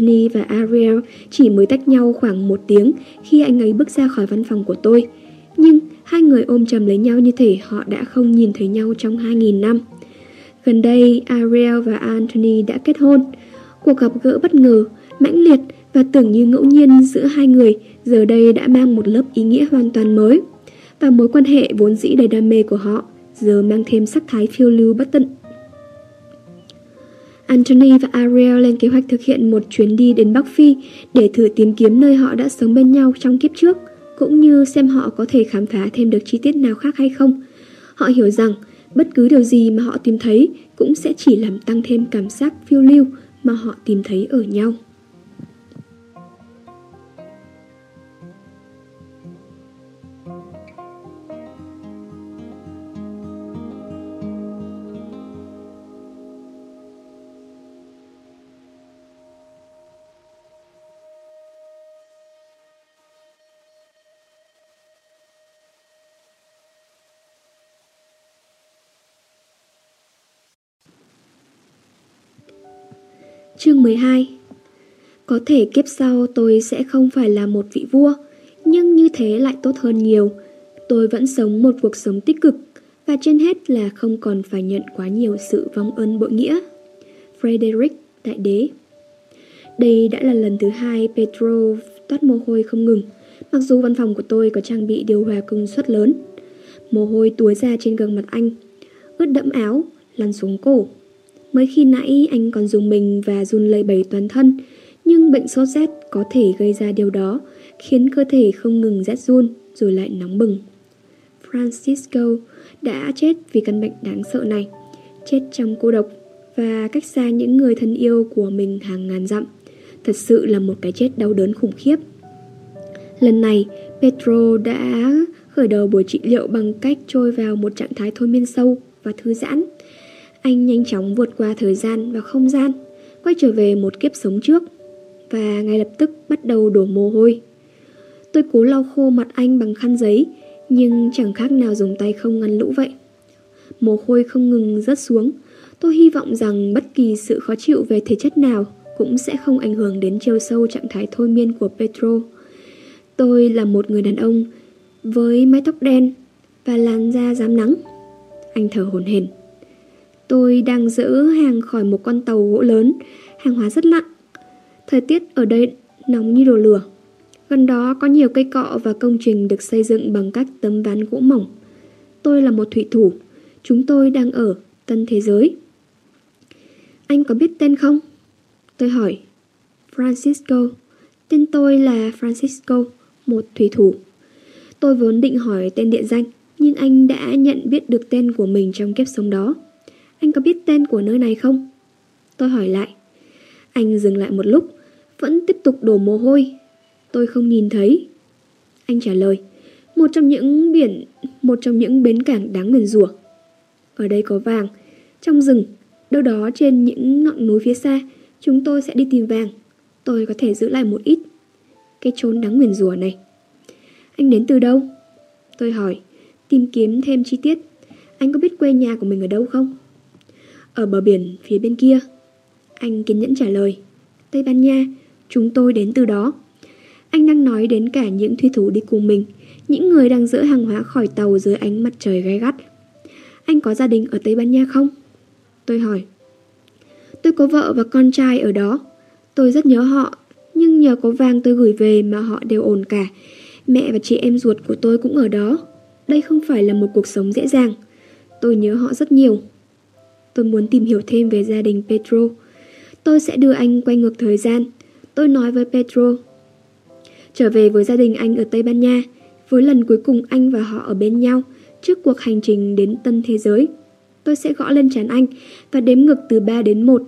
Anthony và Ariel chỉ mới tách nhau khoảng một tiếng khi anh ấy bước ra khỏi văn phòng của tôi. Nhưng hai người ôm chầm lấy nhau như thể họ đã không nhìn thấy nhau trong 2.000 năm. Gần đây, Ariel và Anthony đã kết hôn. Cuộc gặp gỡ bất ngờ, mãnh liệt và tưởng như ngẫu nhiên giữa hai người giờ đây đã mang một lớp ý nghĩa hoàn toàn mới. Và mối quan hệ vốn dĩ đầy đam mê của họ giờ mang thêm sắc thái phiêu lưu bất tận. Anthony và Ariel lên kế hoạch thực hiện một chuyến đi đến Bắc Phi để thử tìm kiếm nơi họ đã sống bên nhau trong kiếp trước, cũng như xem họ có thể khám phá thêm được chi tiết nào khác hay không. Họ hiểu rằng bất cứ điều gì mà họ tìm thấy cũng sẽ chỉ làm tăng thêm cảm giác phiêu lưu mà họ tìm thấy ở nhau. Chương 12 Có thể kiếp sau tôi sẽ không phải là một vị vua, nhưng như thế lại tốt hơn nhiều. Tôi vẫn sống một cuộc sống tích cực, và trên hết là không còn phải nhận quá nhiều sự vong ơn bội nghĩa. Frederick, Đại Đế Đây đã là lần thứ hai Petro toát mồ hôi không ngừng, mặc dù văn phòng của tôi có trang bị điều hòa công suất lớn. Mồ hôi túa ra trên gương mặt anh, ướt đẫm áo, lăn xuống cổ. Mới khi nãy anh còn dùng mình và run lây bẩy toàn thân, nhưng bệnh sốt rét có thể gây ra điều đó, khiến cơ thể không ngừng rét run rồi lại nóng bừng. Francisco đã chết vì căn bệnh đáng sợ này, chết trong cô độc và cách xa những người thân yêu của mình hàng ngàn dặm. Thật sự là một cái chết đau đớn khủng khiếp. Lần này, Petro đã khởi đầu buổi trị liệu bằng cách trôi vào một trạng thái thôi miên sâu và thư giãn. Anh nhanh chóng vượt qua thời gian và không gian, quay trở về một kiếp sống trước và ngay lập tức bắt đầu đổ mồ hôi. Tôi cố lau khô mặt anh bằng khăn giấy, nhưng chẳng khác nào dùng tay không ngăn lũ vậy. Mồ hôi không ngừng rớt xuống. Tôi hy vọng rằng bất kỳ sự khó chịu về thể chất nào cũng sẽ không ảnh hưởng đến chiều sâu trạng thái thôi miên của Petro. Tôi là một người đàn ông với mái tóc đen và làn da rám nắng. Anh thở hổn hển. Tôi đang giữ hàng khỏi một con tàu gỗ lớn, hàng hóa rất nặng. Thời tiết ở đây nóng như đồ lửa. Gần đó có nhiều cây cọ và công trình được xây dựng bằng các tấm ván gỗ mỏng. Tôi là một thủy thủ. Chúng tôi đang ở Tân Thế Giới. Anh có biết tên không? Tôi hỏi. Francisco. Tên tôi là Francisco, một thủy thủ. Tôi vốn định hỏi tên địa danh, nhưng anh đã nhận biết được tên của mình trong kiếp sống đó. Anh có biết tên của nơi này không? Tôi hỏi lại. Anh dừng lại một lúc, vẫn tiếp tục đổ mồ hôi. Tôi không nhìn thấy. Anh trả lời. Một trong những biển, một trong những bến cảng đáng nguyền rủa. Ở đây có vàng, trong rừng, đâu đó trên những ngọn núi phía xa, chúng tôi sẽ đi tìm vàng. Tôi có thể giữ lại một ít. Cái chốn đáng nguyền rủa này. Anh đến từ đâu? Tôi hỏi, tìm kiếm thêm chi tiết. Anh có biết quê nhà của mình ở đâu không? Ở bờ biển phía bên kia. Anh kiên nhẫn trả lời Tây Ban Nha, chúng tôi đến từ đó. Anh đang nói đến cả những thủy thủ đi cùng mình Những người đang dỡ hàng hóa khỏi tàu dưới ánh mặt trời gai gắt. Anh có gia đình ở Tây Ban Nha không? Tôi hỏi. Tôi có vợ và con trai ở đó. Tôi rất nhớ họ Nhưng nhờ có vàng tôi gửi về mà họ đều ổn cả. Mẹ và chị em ruột của tôi cũng ở đó. Đây không phải là một cuộc sống dễ dàng. Tôi nhớ họ rất nhiều. Tôi muốn tìm hiểu thêm về gia đình Pedro. Tôi sẽ đưa anh quay ngược thời gian. Tôi nói với Pedro: Trở về với gia đình anh ở Tây Ban Nha, với lần cuối cùng anh và họ ở bên nhau trước cuộc hành trình đến tân thế giới. Tôi sẽ gõ lên trán anh và đếm ngược từ 3 đến 1.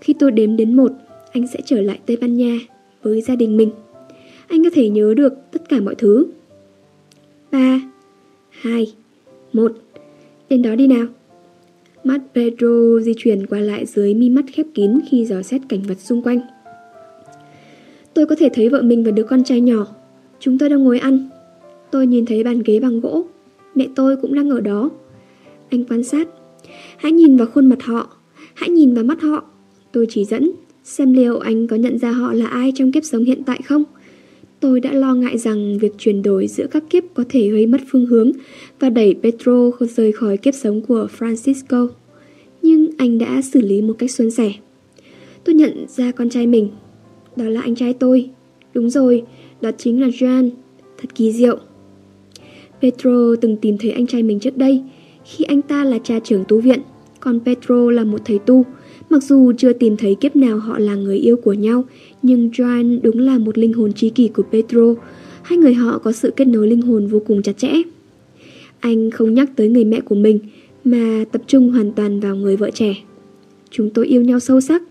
Khi tôi đếm đến 1, anh sẽ trở lại Tây Ban Nha với gia đình mình. Anh có thể nhớ được tất cả mọi thứ. 3, 2, 1. Đến đó đi nào. Mắt Pedro di chuyển qua lại dưới mi mắt khép kín khi dò xét cảnh vật xung quanh. Tôi có thể thấy vợ mình và đứa con trai nhỏ. Chúng tôi đang ngồi ăn. Tôi nhìn thấy bàn ghế bằng gỗ. Mẹ tôi cũng đang ở đó. Anh quan sát. Hãy nhìn vào khuôn mặt họ. Hãy nhìn vào mắt họ. Tôi chỉ dẫn. xem liệu anh có nhận ra họ là ai trong kiếp sống hiện tại không? Tôi đã lo ngại rằng việc chuyển đổi giữa các kiếp có thể gây mất phương hướng và đẩy Pedro rời khỏi kiếp sống của Francisco. Nhưng anh đã xử lý một cách suôn sẻ. Tôi nhận ra con trai mình. Đó là anh trai tôi. Đúng rồi, đó chính là Joan. Thật kỳ diệu. Pedro từng tìm thấy anh trai mình trước đây, khi anh ta là cha trưởng tu viện, còn Pedro là một thầy tu. Mặc dù chưa tìm thấy kiếp nào họ là người yêu của nhau, nhưng Joan đúng là một linh hồn trí kỷ của Pedro. Hai người họ có sự kết nối linh hồn vô cùng chặt chẽ. Anh không nhắc tới người mẹ của mình, mà tập trung hoàn toàn vào người vợ trẻ. Chúng tôi yêu nhau sâu sắc.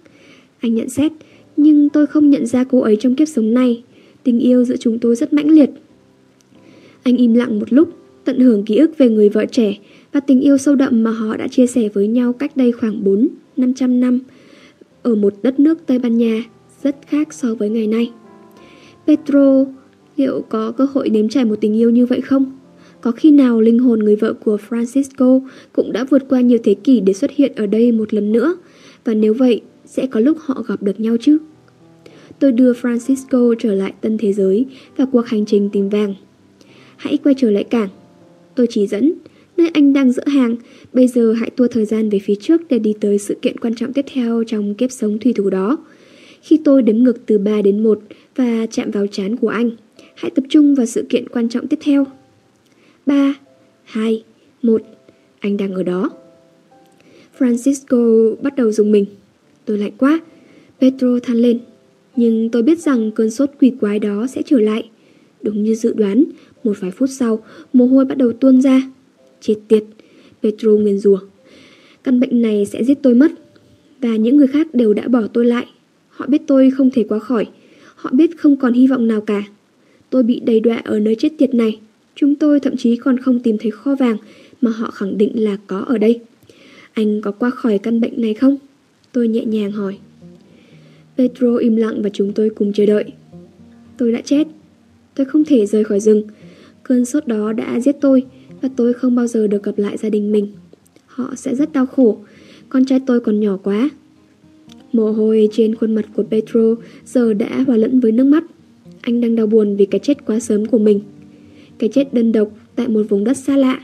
Anh nhận xét, nhưng tôi không nhận ra cô ấy trong kiếp sống này. Tình yêu giữa chúng tôi rất mãnh liệt. Anh im lặng một lúc, tận hưởng ký ức về người vợ trẻ và tình yêu sâu đậm mà họ đã chia sẻ với nhau cách đây khoảng 500 năm ở một đất nước Tây Ban Nha rất khác so với ngày nay. Petro liệu có cơ hội nếm trải một tình yêu như vậy không? Có khi nào linh hồn người vợ của Francisco cũng đã vượt qua nhiều thế kỷ để xuất hiện ở đây một lần nữa? Và nếu vậy, sẽ có lúc họ gặp được nhau chứ? Tôi đưa Francisco trở lại tân thế giới và cuộc hành trình tìm vàng. Hãy quay trở lại cảng. Tôi chỉ dẫn, nơi anh đang dỡ hàng, bây giờ hãy tua thời gian về phía trước để đi tới sự kiện quan trọng tiếp theo trong kiếp sống thủy thủ đó. Khi tôi đếm ngược từ 3 đến 1 và chạm vào chán của anh, hãy tập trung vào sự kiện quan trọng tiếp theo. 3, 2, 1, anh đang ở đó. Francisco bắt đầu dùng mình. Tôi lạnh quá. Pedro than lên. Nhưng tôi biết rằng cơn sốt quỷ quái đó sẽ trở lại. Đúng như dự đoán, một vài phút sau, mồ hôi bắt đầu tuôn ra. Chết tiệt, Petro nguyền rủa. Căn bệnh này sẽ giết tôi mất. Và những người khác đều đã bỏ tôi lại. Họ biết tôi không thể qua khỏi. Họ biết không còn hy vọng nào cả. Tôi bị đầy đọa ở nơi chết tiệt này. Chúng tôi thậm chí còn không tìm thấy kho vàng mà họ khẳng định là có ở đây. Anh có qua khỏi căn bệnh này không? Tôi nhẹ nhàng hỏi. Petro im lặng và chúng tôi cùng chờ đợi. Tôi đã chết. Tôi không thể rời khỏi rừng. Cơn sốt đó đã giết tôi và tôi không bao giờ được gặp lại gia đình mình. Họ sẽ rất đau khổ. Con trai tôi còn nhỏ quá. Mồ hôi trên khuôn mặt của Petro giờ đã hòa lẫn với nước mắt. Anh đang đau buồn vì cái chết quá sớm của mình. Cái chết đơn độc tại một vùng đất xa lạ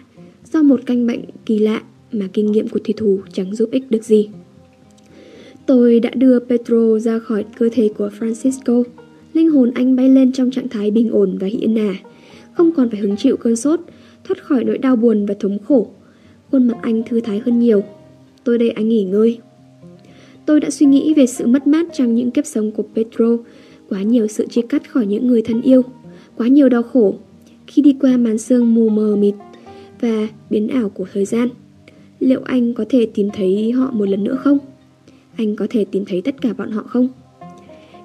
do một căn bệnh kỳ lạ mà kinh nghiệm của thủy thủ chẳng giúp ích được gì. Tôi đã đưa Petro ra khỏi cơ thể của Francisco. Linh hồn anh bay lên trong trạng thái bình ổn và hiện nả, không còn phải hứng chịu cơn sốt, thoát khỏi nỗi đau buồn và thống khổ. Khuôn mặt anh thư thái hơn nhiều. Tôi đây anh nghỉ ngơi. Tôi đã suy nghĩ về sự mất mát trong những kiếp sống của Petro, quá nhiều sự chia cắt khỏi những người thân yêu, quá nhiều đau khổ khi đi qua màn sương mù mờ mịt và biến ảo của thời gian. Liệu anh có thể tìm thấy họ một lần nữa không? Anh có thể tìm thấy tất cả bọn họ không?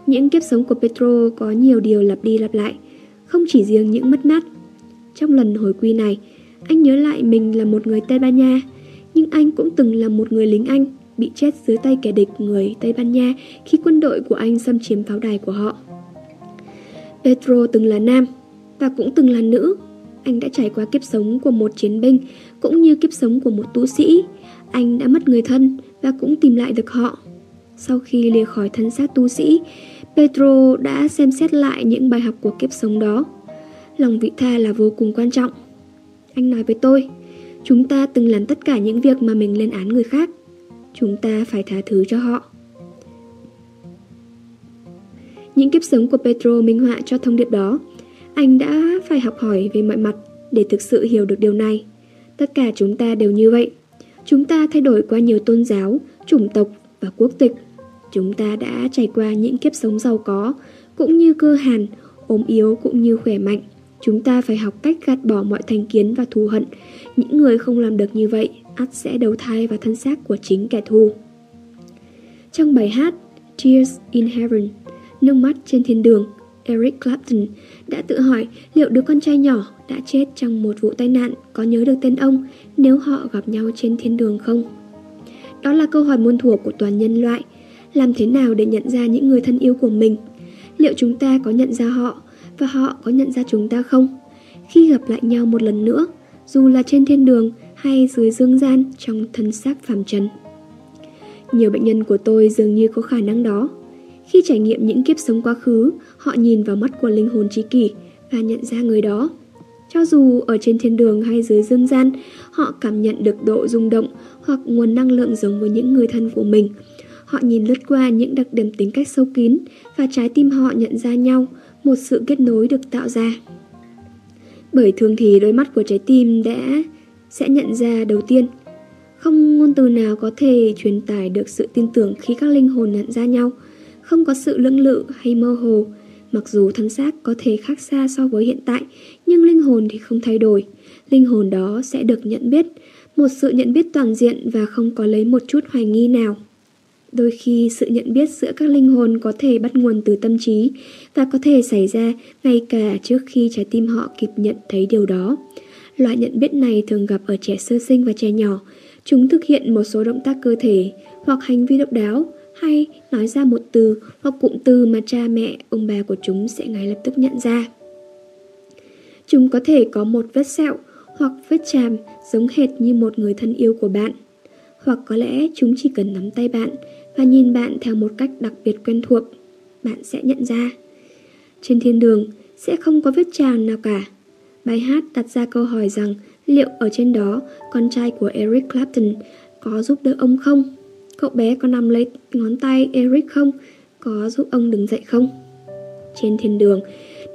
Những kiếp sống của Petro có nhiều điều lặp đi lặp lại, không chỉ riêng những mất mát. Trong lần hồi quy này, anh nhớ lại mình là một người Tây Ban Nha, nhưng anh cũng từng là một người lính Anh bị chết dưới tay kẻ địch người Tây Ban Nha khi quân đội của anh xâm chiếm pháo đài của họ. Petro từng là nam và cũng từng là nữ. Anh đã trải qua kiếp sống của một chiến binh cũng như kiếp sống của một tu sĩ. Anh đã mất người thân và cũng tìm lại được họ. Sau khi lìa khỏi thân xác tu sĩ, Petro đã xem xét lại những bài học của kiếp sống đó. Lòng vị tha là vô cùng quan trọng. Anh nói với tôi, chúng ta từng làm tất cả những việc mà mình lên án người khác. Chúng ta phải tha thứ cho họ. Những kiếp sống của Petro minh họa cho thông điệp đó. Anh đã phải học hỏi về mọi mặt để thực sự hiểu được điều này. Tất cả chúng ta đều như vậy. Chúng ta thay đổi qua nhiều tôn giáo, chủng tộc và quốc tịch. Chúng ta đã trải qua những kiếp sống giàu có, cũng như cơ hàn, ốm yếu cũng như khỏe mạnh. Chúng ta phải học cách gạt bỏ mọi thành kiến và thù hận. Những người không làm được như vậy, ắt sẽ đầu thai vào thân xác của chính kẻ thù. Trong bài hát Tears in Heaven, nước mắt trên thiên đường, Eric Clapton đã tự hỏi liệu đứa con trai nhỏ đã chết trong một vụ tai nạn có nhớ được tên ông nếu họ gặp nhau trên thiên đường không? Đó là câu hỏi muôn thuở của toàn nhân loại. Làm thế nào để nhận ra những người thân yêu của mình? Liệu chúng ta có nhận ra họ và họ có nhận ra chúng ta không? Khi gặp lại nhau một lần nữa, dù là trên thiên đường hay dưới dương gian trong thân xác phàm trần. Nhiều bệnh nhân của tôi dường như có khả năng đó. Khi trải nghiệm những kiếp sống quá khứ, họ nhìn vào mắt của linh hồn trí kỷ và nhận ra người đó. Cho dù ở trên thiên đường hay dưới dương gian, họ cảm nhận được độ rung động hoặc nguồn năng lượng giống với những người thân của mình. Họ nhìn lướt qua những đặc điểm tính cách sâu kín và trái tim họ nhận ra nhau, một sự kết nối được tạo ra. Bởi thường thì đôi mắt của trái tim đã sẽ nhận ra đầu tiên. Không ngôn từ nào có thể truyền tải được sự tin tưởng khi các linh hồn nhận ra nhau. Không có sự lưỡng lự hay mơ hồ. Mặc dù thân xác có thể khác xa so với hiện tại, nhưng linh hồn thì không thay đổi. Linh hồn đó sẽ được nhận biết, một sự nhận biết toàn diện và không có lấy một chút hoài nghi nào. Đôi khi sự nhận biết giữa các linh hồn có thể bắt nguồn từ tâm trí và có thể xảy ra ngay cả trước khi trái tim họ kịp nhận thấy điều đó. Loại nhận biết này thường gặp ở trẻ sơ sinh và trẻ nhỏ. Chúng thực hiện một số động tác cơ thể hoặc hành vi độc đáo hay nói ra một từ hoặc cụm từ mà cha mẹ, ông bà của chúng sẽ ngay lập tức nhận ra. Chúng có thể có một vết sẹo hoặc vết chàm giống hệt như một người thân yêu của bạn. Hoặc có lẽ chúng chỉ cần nắm tay bạn và nhìn bạn theo một cách đặc biệt quen thuộc. Bạn sẽ nhận ra. Trên thiên đường sẽ không có vết tràn nào cả. Bài hát đặt ra câu hỏi rằng liệu ở trên đó con trai của Eric Clapton có giúp đỡ ông không? Cậu bé có nằm lấy ngón tay Eric không? Có giúp ông đứng dậy không? Trên thiên đường,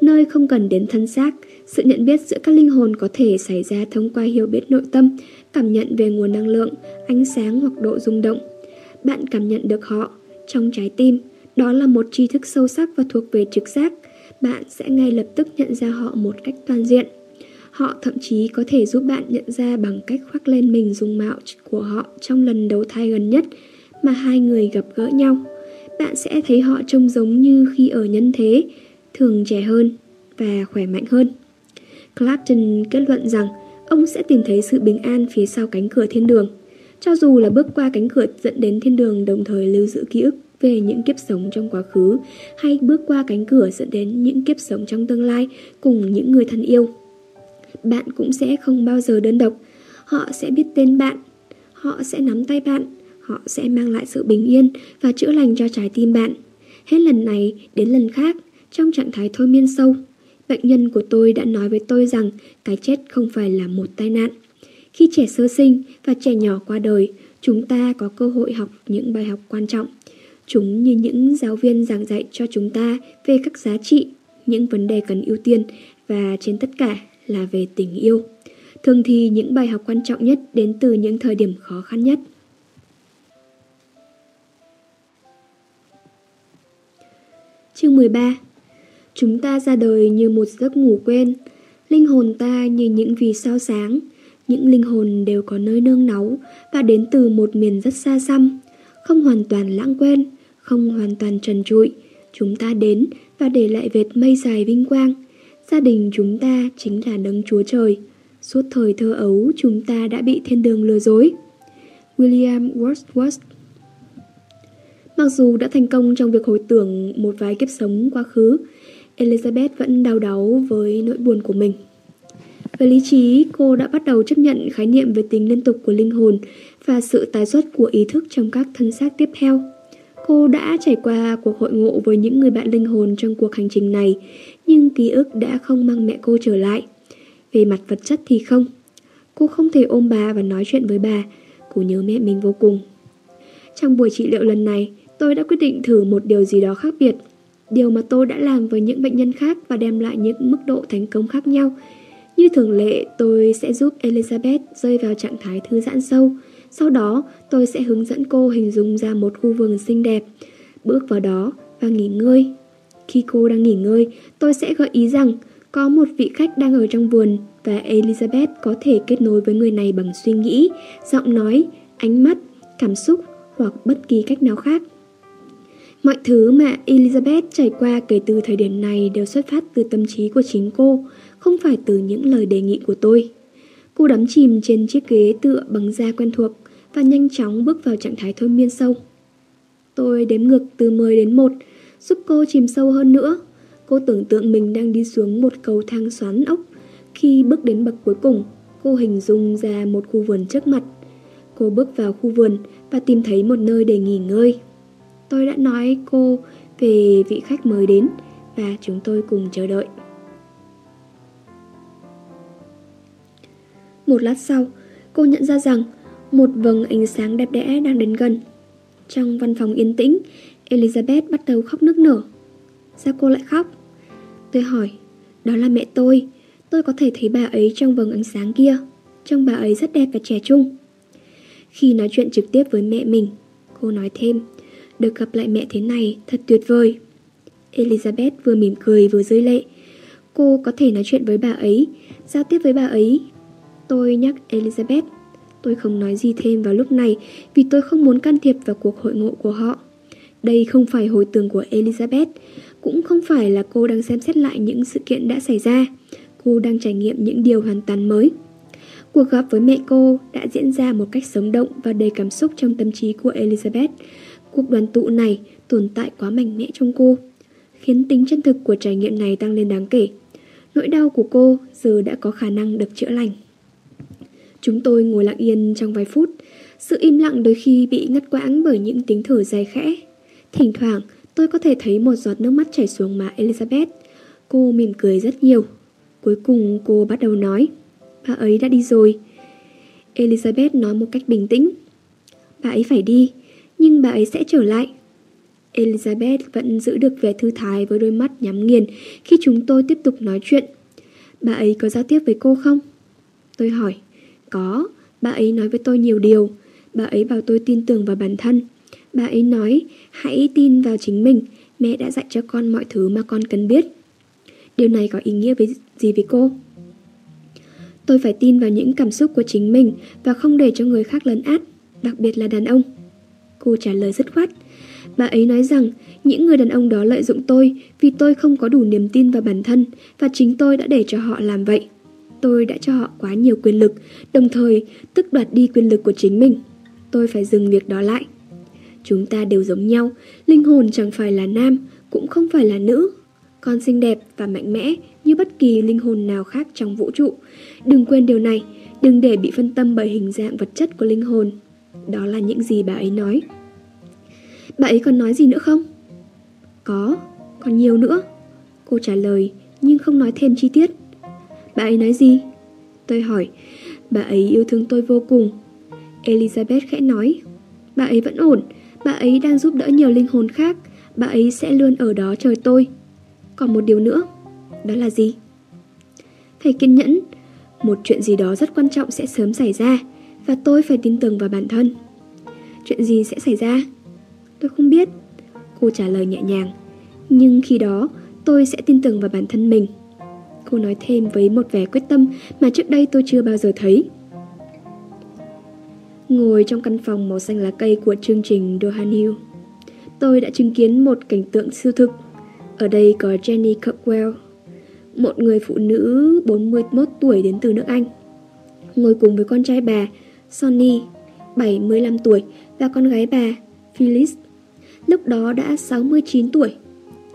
nơi không cần đến thân xác, sự nhận biết giữa các linh hồn có thể xảy ra thông qua hiểu biết nội tâm, cảm nhận về nguồn năng lượng, ánh sáng hoặc độ rung động. Bạn cảm nhận được họ trong trái tim, đó là một tri thức sâu sắc và thuộc về trực giác. Bạn sẽ ngay lập tức nhận ra họ một cách toàn diện. Họ thậm chí có thể giúp bạn nhận ra bằng cách khoác lên mình dung mạo của họ trong lần đầu thai gần nhất mà hai người gặp gỡ nhau. Bạn sẽ thấy họ trông giống như khi ở nhân thế, thường trẻ hơn và khỏe mạnh hơn. Clapton kết luận rằng ông sẽ tìm thấy sự bình an phía sau cánh cửa thiên đường. Cho dù là bước qua cánh cửa dẫn đến thiên đường đồng thời lưu giữ ký ức về những kiếp sống trong quá khứ hay bước qua cánh cửa dẫn đến những kiếp sống trong tương lai cùng những người thân yêu bạn cũng sẽ không bao giờ đơn độc. Họ sẽ biết tên bạn, họ sẽ nắm tay bạn, họ sẽ mang lại sự bình yên và chữa lành cho trái tim bạn. Hết lần này đến lần khác, trong trạng thái thôi miên sâu, bệnh nhân của tôi đã nói với tôi rằng cái chết không phải là một tai nạn. Khi trẻ sơ sinh và trẻ nhỏ qua đời, chúng ta có cơ hội học những bài học quan trọng. Chúng như những giáo viên giảng dạy cho chúng ta về các giá trị, những vấn đề cần ưu tiên và trên tất cả là về tình yêu. Thường thì những bài học quan trọng nhất đến từ những thời điểm khó khăn nhất. Chương 13 Chúng ta ra đời như một giấc ngủ quên, linh hồn ta như những vì sao sáng, những linh hồn đều có nơi nương náu và đến từ một miền rất xa xăm, không hoàn toàn lãng quên, không hoàn toàn trần trụi. Chúng ta đến và để lại vệt mây dài vinh quang, Gia đình chúng ta chính là đấng Chúa Trời. Suốt thời thơ ấu chúng ta đã bị thiên đường lừa dối. William Wordsworth Mặc dù đã thành công trong việc hồi tưởng một vài kiếp sống quá khứ, Elizabeth vẫn đau đáu với nỗi buồn của mình. Về lý trí, cô đã bắt đầu chấp nhận khái niệm về tính liên tục của linh hồn và sự tái xuất của ý thức trong các thân xác tiếp theo. Cô đã trải qua cuộc hội ngộ với những người bạn linh hồn trong cuộc hành trình này, nhưng ký ức đã không mang mẹ cô trở lại. Về mặt vật chất thì không. Cô không thể ôm bà và nói chuyện với bà, cô nhớ mẹ mình vô cùng. Trong buổi trị liệu lần này, tôi đã quyết định thử một điều gì đó khác biệt. Điều mà tôi đã làm với những bệnh nhân khác và đem lại những mức độ thành công khác nhau. Như thường lệ, tôi sẽ giúp Elizabeth rơi vào trạng thái thư giãn sâu. Sau đó, tôi sẽ hướng dẫn cô hình dung ra một khu vườn xinh đẹp, bước vào đó và nghỉ ngơi khi cô đang nghỉ ngơi, tôi sẽ gợi ý rằng có một vị khách đang ở trong vườn và Elizabeth có thể kết nối với người này bằng suy nghĩ, giọng nói, ánh mắt, cảm xúc hoặc bất kỳ cách nào khác. Mọi thứ mà Elizabeth trải qua kể từ thời điểm này đều xuất phát từ tâm trí của chính cô, không phải từ những lời đề nghị của tôi. Cô đắm chìm trên chiếc ghế tựa bằng da quen thuộc và nhanh chóng bước vào trạng thái thôi miên sâu. Tôi đếm ngược từ 10 đến 1 giúp cô chìm sâu hơn nữa. Cô tưởng tượng mình đang đi xuống một cầu thang xoắn ốc. Khi bước đến bậc cuối cùng, cô hình dung ra một khu vườn trước mặt. Cô bước vào khu vườn và tìm thấy một nơi để nghỉ ngơi. Tôi đã nói cô về vị khách mới đến và chúng tôi cùng chờ đợi. Một lát sau, cô nhận ra rằng một vầng ánh sáng đẹp đẽ đang đến gần. Trong văn phòng yên tĩnh, Elizabeth bắt đầu khóc nức nở. Sao cô lại khóc? Tôi hỏi, đó là mẹ tôi. Tôi có thể thấy bà ấy trong vầng ánh sáng kia. Trông bà ấy rất đẹp và trẻ trung. Khi nói chuyện trực tiếp với mẹ mình, cô nói thêm, được gặp lại mẹ thế này thật tuyệt vời. Elizabeth vừa mỉm cười vừa rơi lệ. Cô có thể nói chuyện với bà ấy, giao tiếp với bà ấy. Tôi nhắc Elizabeth, tôi không nói gì thêm vào lúc này vì tôi không muốn can thiệp vào cuộc hội ngộ của họ. Đây không phải hồi tưởng của Elizabeth, cũng không phải là cô đang xem xét lại những sự kiện đã xảy ra. Cô đang trải nghiệm những điều hoàn toàn mới. Cuộc gặp với mẹ cô đã diễn ra một cách sống động và đầy cảm xúc trong tâm trí của Elizabeth. Cuộc đoàn tụ này tồn tại quá mạnh mẽ trong cô, khiến tính chân thực của trải nghiệm này tăng lên đáng kể. Nỗi đau của cô giờ đã có khả năng được chữa lành. Chúng tôi ngồi lặng yên trong vài phút, sự im lặng đôi khi bị ngắt quãng bởi những tiếng thở dài khẽ. Thỉnh thoảng, tôi có thể thấy một giọt nước mắt chảy xuống má Elizabeth. Cô mỉm cười rất nhiều. Cuối cùng cô bắt đầu nói, bà ấy đã đi rồi. Elizabeth nói một cách bình tĩnh. Bà ấy phải đi, nhưng bà ấy sẽ trở lại. Elizabeth vẫn giữ được vẻ thư thái với đôi mắt nhắm nghiền khi chúng tôi tiếp tục nói chuyện. Bà ấy có giao tiếp với cô không? Tôi hỏi. Có, bà ấy nói với tôi nhiều điều. Bà ấy bảo tôi tin tưởng vào bản thân. Bà ấy nói, hãy tin vào chính mình, mẹ đã dạy cho con mọi thứ mà con cần biết. Điều này có ý nghĩa với gì với cô? Tôi phải tin vào những cảm xúc của chính mình và không để cho người khác lấn át, đặc biệt là đàn ông. Cô trả lời dứt khoát. Bà ấy nói rằng những người đàn ông đó lợi dụng tôi vì tôi không có đủ niềm tin vào bản thân và chính tôi đã để cho họ làm vậy. Tôi đã cho họ quá nhiều quyền lực, đồng thời tức đoạt đi quyền lực của chính mình. Tôi phải dừng việc đó lại. Chúng ta đều giống nhau, linh hồn chẳng phải là nam, cũng không phải là nữ. Con xinh đẹp và mạnh mẽ như bất kỳ linh hồn nào khác trong vũ trụ. Đừng quên điều này, đừng để bị phân tâm bởi hình dạng vật chất của linh hồn. Đó là những gì bà ấy nói. Bà ấy còn nói gì nữa không? Có, còn nhiều nữa. Cô trả lời, nhưng không nói thêm chi tiết. Bà ấy nói gì? Tôi hỏi, bà ấy yêu thương tôi vô cùng. Elizabeth khẽ nói, bà ấy vẫn ổn, bà ấy đang giúp đỡ nhiều linh hồn khác, bà ấy sẽ luôn ở đó chờ tôi. Còn một điều nữa, đó là gì? Phải kiên nhẫn, một chuyện gì đó rất quan trọng sẽ sớm xảy ra và tôi phải tin tưởng vào bản thân. Chuyện gì sẽ xảy ra? Tôi không biết. Cô trả lời nhẹ nhàng. Nhưng khi đó, tôi sẽ tin tưởng vào bản thân mình. Cô nói thêm với một vẻ quyết tâm mà trước đây tôi chưa bao giờ thấy. Ngồi trong căn phòng màu xanh lá cây của chương trình Dohan Hill, tôi đã chứng kiến một cảnh tượng siêu thực. Ở đây có Jenny Cockwell, một người phụ nữ 41 tuổi đến từ nước Anh. Ngồi cùng với con trai bà, Sonny, 75 tuổi, và con gái bà, Phyllis, lúc đó đã 69 tuổi.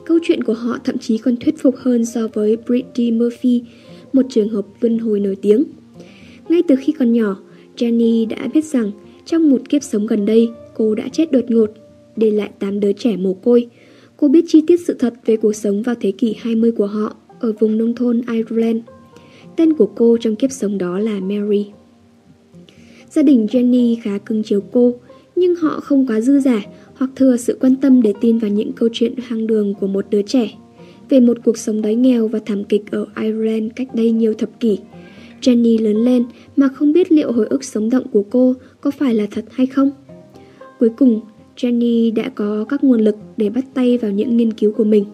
Câu chuyện của họ thậm chí còn thuyết phục hơn so với Brittany Murphy, một trường hợp luân hồi nổi tiếng. Ngay từ khi còn nhỏ, Jenny đã biết rằng trong một kiếp sống gần đây, cô đã chết đột ngột, để lại 8 đứa trẻ mồ côi. Cô biết chi tiết sự thật về cuộc sống vào thế kỷ 20 của họ ở vùng nông thôn Ireland. Tên của cô trong kiếp sống đó là Mary. Gia đình Jenny khá cưng chiều cô, nhưng họ không quá dư giả hoặc thừa sự quan tâm để tin vào những câu chuyện hoang đường của một đứa trẻ về một cuộc sống đói nghèo và thảm kịch ở Ireland cách đây nhiều thập kỷ. Jenny lớn lên mà không biết liệu hồi ức sống động của cô có phải là thật hay không. Cuối cùng, Jenny đã có các nguồn lực để bắt tay vào những nghiên cứu của mình.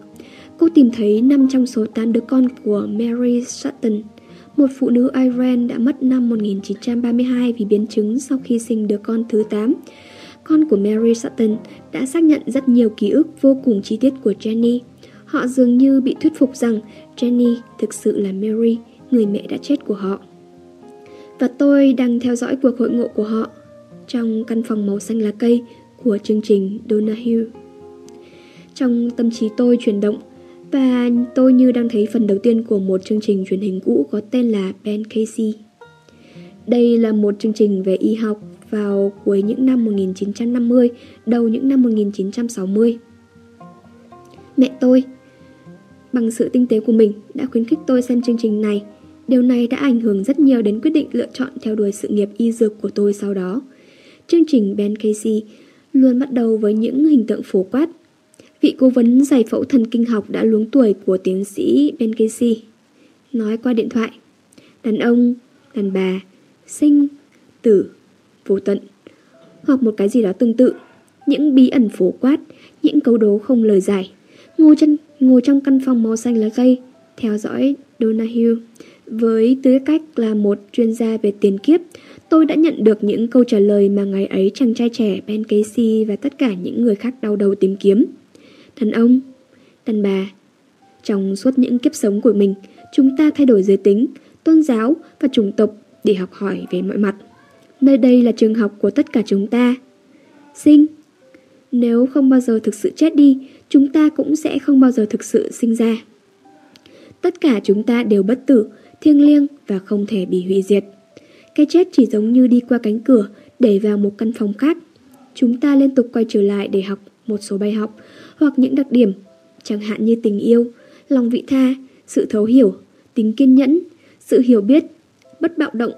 Cô tìm thấy 5 trong số 8 đứa con của Mary Sutton, một phụ nữ Ireland đã mất năm 1932 vì biến chứng sau khi sinh đứa con thứ 8. Con của Mary Sutton đã xác nhận rất nhiều ký ức vô cùng chi tiết của Jenny. Họ dường như bị thuyết phục rằng Jenny thực sự là Mary, người mẹ đã chết của họ. Và tôi đang theo dõi cuộc hội ngộ của họ trong căn phòng màu xanh lá cây của chương trình Donahue. Trong tâm trí tôi chuyển động và tôi như đang thấy phần đầu tiên của một chương trình truyền hình cũ có tên là Ben Casey. Đây là một chương trình về y học vào cuối những năm 1950, đầu những năm 1960. Mẹ tôi, bằng sự tinh tế của mình, đã khuyến khích tôi xem chương trình này. Điều này đã ảnh hưởng rất nhiều đến quyết định lựa chọn theo đuổi sự nghiệp y dược của tôi sau đó. Chương trình Ben Casey luôn bắt đầu với những hình tượng phổ quát. Vị cố vấn giải phẫu thần kinh học đã luống tuổi của tiến sĩ Ben Casey nói qua điện thoại. Đàn ông, đàn bà, sinh, tử, vô tận, hoặc một cái gì đó tương tự. Những bí ẩn phổ quát, những câu đố không lời giải. Ngồi, chân, ngồi trong căn phòng màu xanh lá cây, theo dõi Donahue. Với tư cách là một chuyên gia về tiền kiếp, tôi đã nhận được những câu trả lời mà ngày ấy chàng trai trẻ Ben Casey và tất cả những người khác đau đầu tìm kiếm. Đàn ông, đàn bà. Trong suốt những kiếp sống của mình, chúng ta thay đổi giới tính, tôn giáo và chủng tộc để học hỏi về mọi mặt. Nơi đây là trường học của tất cả chúng ta. Sinh Nếu không bao giờ thực sự chết đi, chúng ta cũng sẽ không bao giờ thực sự sinh ra. Tất cả chúng ta đều bất tử, thiêng liêng và không thể bị hủy diệt. Cái chết chỉ giống như đi qua cánh cửa để vào một căn phòng khác. Chúng ta liên tục quay trở lại để học một số bài học hoặc những đặc điểm, chẳng hạn như tình yêu, lòng vị tha, sự thấu hiểu, tính kiên nhẫn, sự hiểu biết, bất bạo động.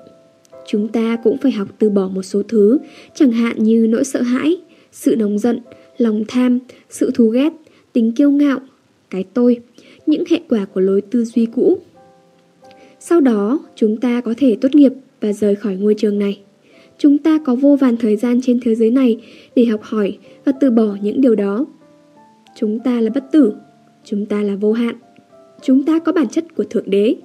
Chúng ta cũng phải học từ bỏ một số thứ, chẳng hạn như nỗi sợ hãi, sự nóng giận, lòng tham, sự thù ghét, tính kiêu ngạo, cái tôi, những hệ quả của lối tư duy cũ. Sau đó, chúng ta có thể tốt nghiệp và rời khỏi ngôi trường này. Chúng ta có vô vàn thời gian trên thế giới này để học hỏi và từ bỏ những điều đó. Chúng ta là bất tử, chúng ta là vô hạn. Chúng ta có bản chất của Thượng Đế.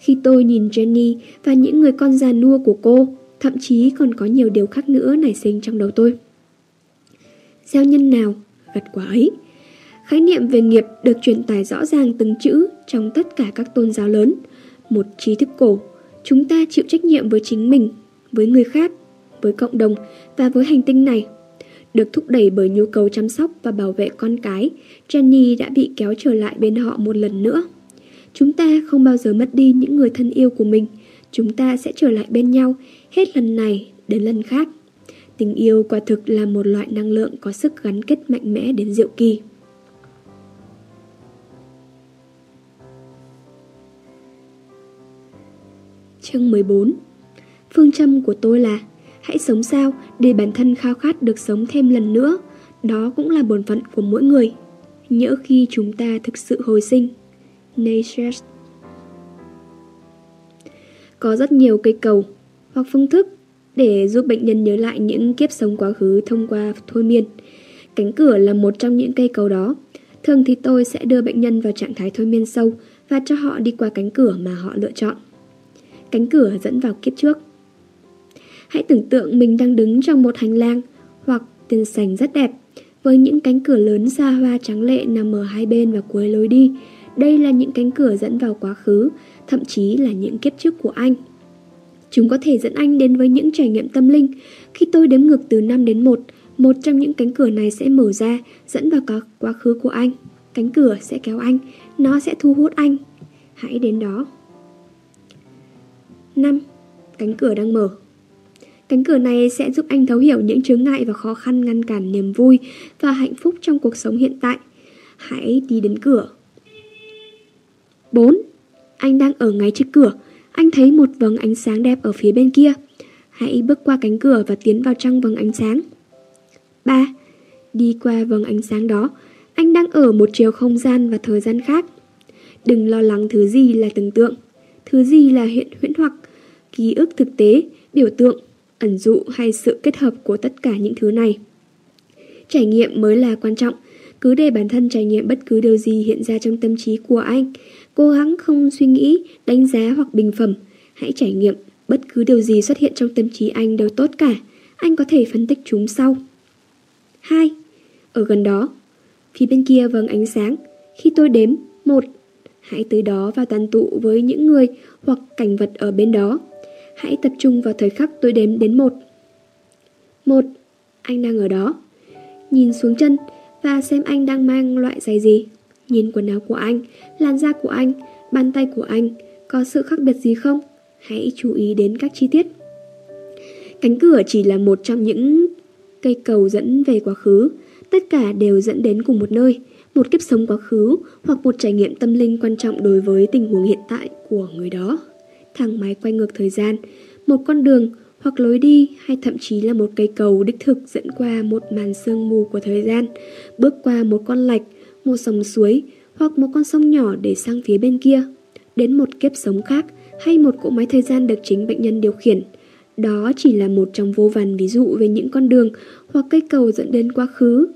Khi tôi nhìn Jenny và những người con già nua của cô, thậm chí còn có nhiều điều khác nữa nảy sinh trong đầu tôi. Gieo nhân nào, gặt quả ấy. Khái niệm về nghiệp được truyền tải rõ ràng từng chữ trong tất cả các tôn giáo lớn. Một trí thức cổ, chúng ta chịu trách nhiệm với chính mình, với người khác, với cộng đồng và với hành tinh này. Được thúc đẩy bởi nhu cầu chăm sóc và bảo vệ con cái, Jenny đã bị kéo trở lại bên họ một lần nữa. Chúng ta không bao giờ mất đi những người thân yêu của mình. Chúng ta sẽ trở lại bên nhau, hết lần này đến lần khác. Tình yêu quả thực là một loại năng lượng có sức gắn kết mạnh mẽ đến diệu kỳ. Chương 14 Phương châm của tôi là, Hãy sống sao để bản thân khao khát được sống thêm lần nữa Đó cũng là bổn phận của mỗi người Nhỡ khi chúng ta thực sự hồi sinh Nations. Có rất nhiều cây cầu hoặc phương thức để giúp bệnh nhân nhớ lại những kiếp sống quá khứ thông qua thôi miên. Cánh cửa là một trong những cây cầu đó. Thường thì tôi sẽ đưa bệnh nhân vào trạng thái thôi miên sâu và cho họ đi qua cánh cửa mà họ lựa chọn. Cánh cửa dẫn vào kiếp trước. Hãy tưởng tượng mình đang đứng trong một hành lang hoặc tiền sảnh rất đẹp, với những cánh cửa lớn xa hoa trắng lệ nằm ở hai bên và cuối lối đi. Đây là những cánh cửa dẫn vào quá khứ, thậm chí là những kiếp trước của anh. Chúng có thể dẫn anh đến với những trải nghiệm tâm linh. Khi tôi đếm ngược từ 5 đến 1, một trong những cánh cửa này sẽ mở ra, dẫn vào cả quá khứ của anh. Cánh cửa sẽ kéo anh, nó sẽ thu hút anh. Hãy đến đó. 5. Cánh cửa đang mở. Cánh cửa này sẽ giúp anh thấu hiểu những chướng ngại và khó khăn ngăn cản niềm vui và hạnh phúc trong cuộc sống hiện tại. Hãy đi đến cửa. 4. Anh đang ở ngay trước cửa. Anh thấy một vầng ánh sáng đẹp ở phía bên kia. Hãy bước qua cánh cửa và tiến vào trong vầng ánh sáng. 3. Đi qua vầng ánh sáng đó, anh đang ở một chiều không gian và thời gian khác. Đừng lo lắng thứ gì là tưởng tượng, thứ gì là hiện huyễn hoặc, ký ức thực tế, biểu tượng, ẩn dụ hay sự kết hợp của tất cả những thứ này. Trải nghiệm mới là quan trọng, cứ để bản thân trải nghiệm bất cứ điều gì hiện ra trong tâm trí của anh. Cố gắng không suy nghĩ, đánh giá hoặc bình phẩm. Hãy trải nghiệm, bất cứ điều gì xuất hiện trong tâm trí anh đều tốt cả. Anh có thể phân tích chúng sau. 2. Ở gần đó, phía bên kia vầng ánh sáng, khi tôi đếm 1, hãy tới đó và tàn tụ với những người hoặc cảnh vật ở bên đó. Hãy tập trung vào thời khắc tôi đếm đến 1. 1. Anh đang ở đó. Nhìn xuống chân và xem anh đang mang loại giày gì. Nhìn quần áo của anh, làn da của anh, bàn tay của anh, có sự khác biệt gì không? Hãy chú ý đến các chi tiết. Cánh cửa chỉ là một trong những cây cầu dẫn về quá khứ, tất cả đều dẫn đến cùng một nơi, một kiếp sống quá khứ hoặc một trải nghiệm tâm linh quan trọng đối với tình huống hiện tại của người đó. Thang máy quay ngược thời gian, một con đường hoặc lối đi hay thậm chí là một cây cầu đích thực dẫn qua một màn sương mù của thời gian, bước qua một con lạch, một dòng suối hoặc một con sông nhỏ để sang phía bên kia, đến một kiếp sống khác hay một cỗ máy thời gian được chính bệnh nhân điều khiển. Đó chỉ là một trong vô vàn ví dụ về những con đường hoặc cây cầu dẫn đến quá khứ.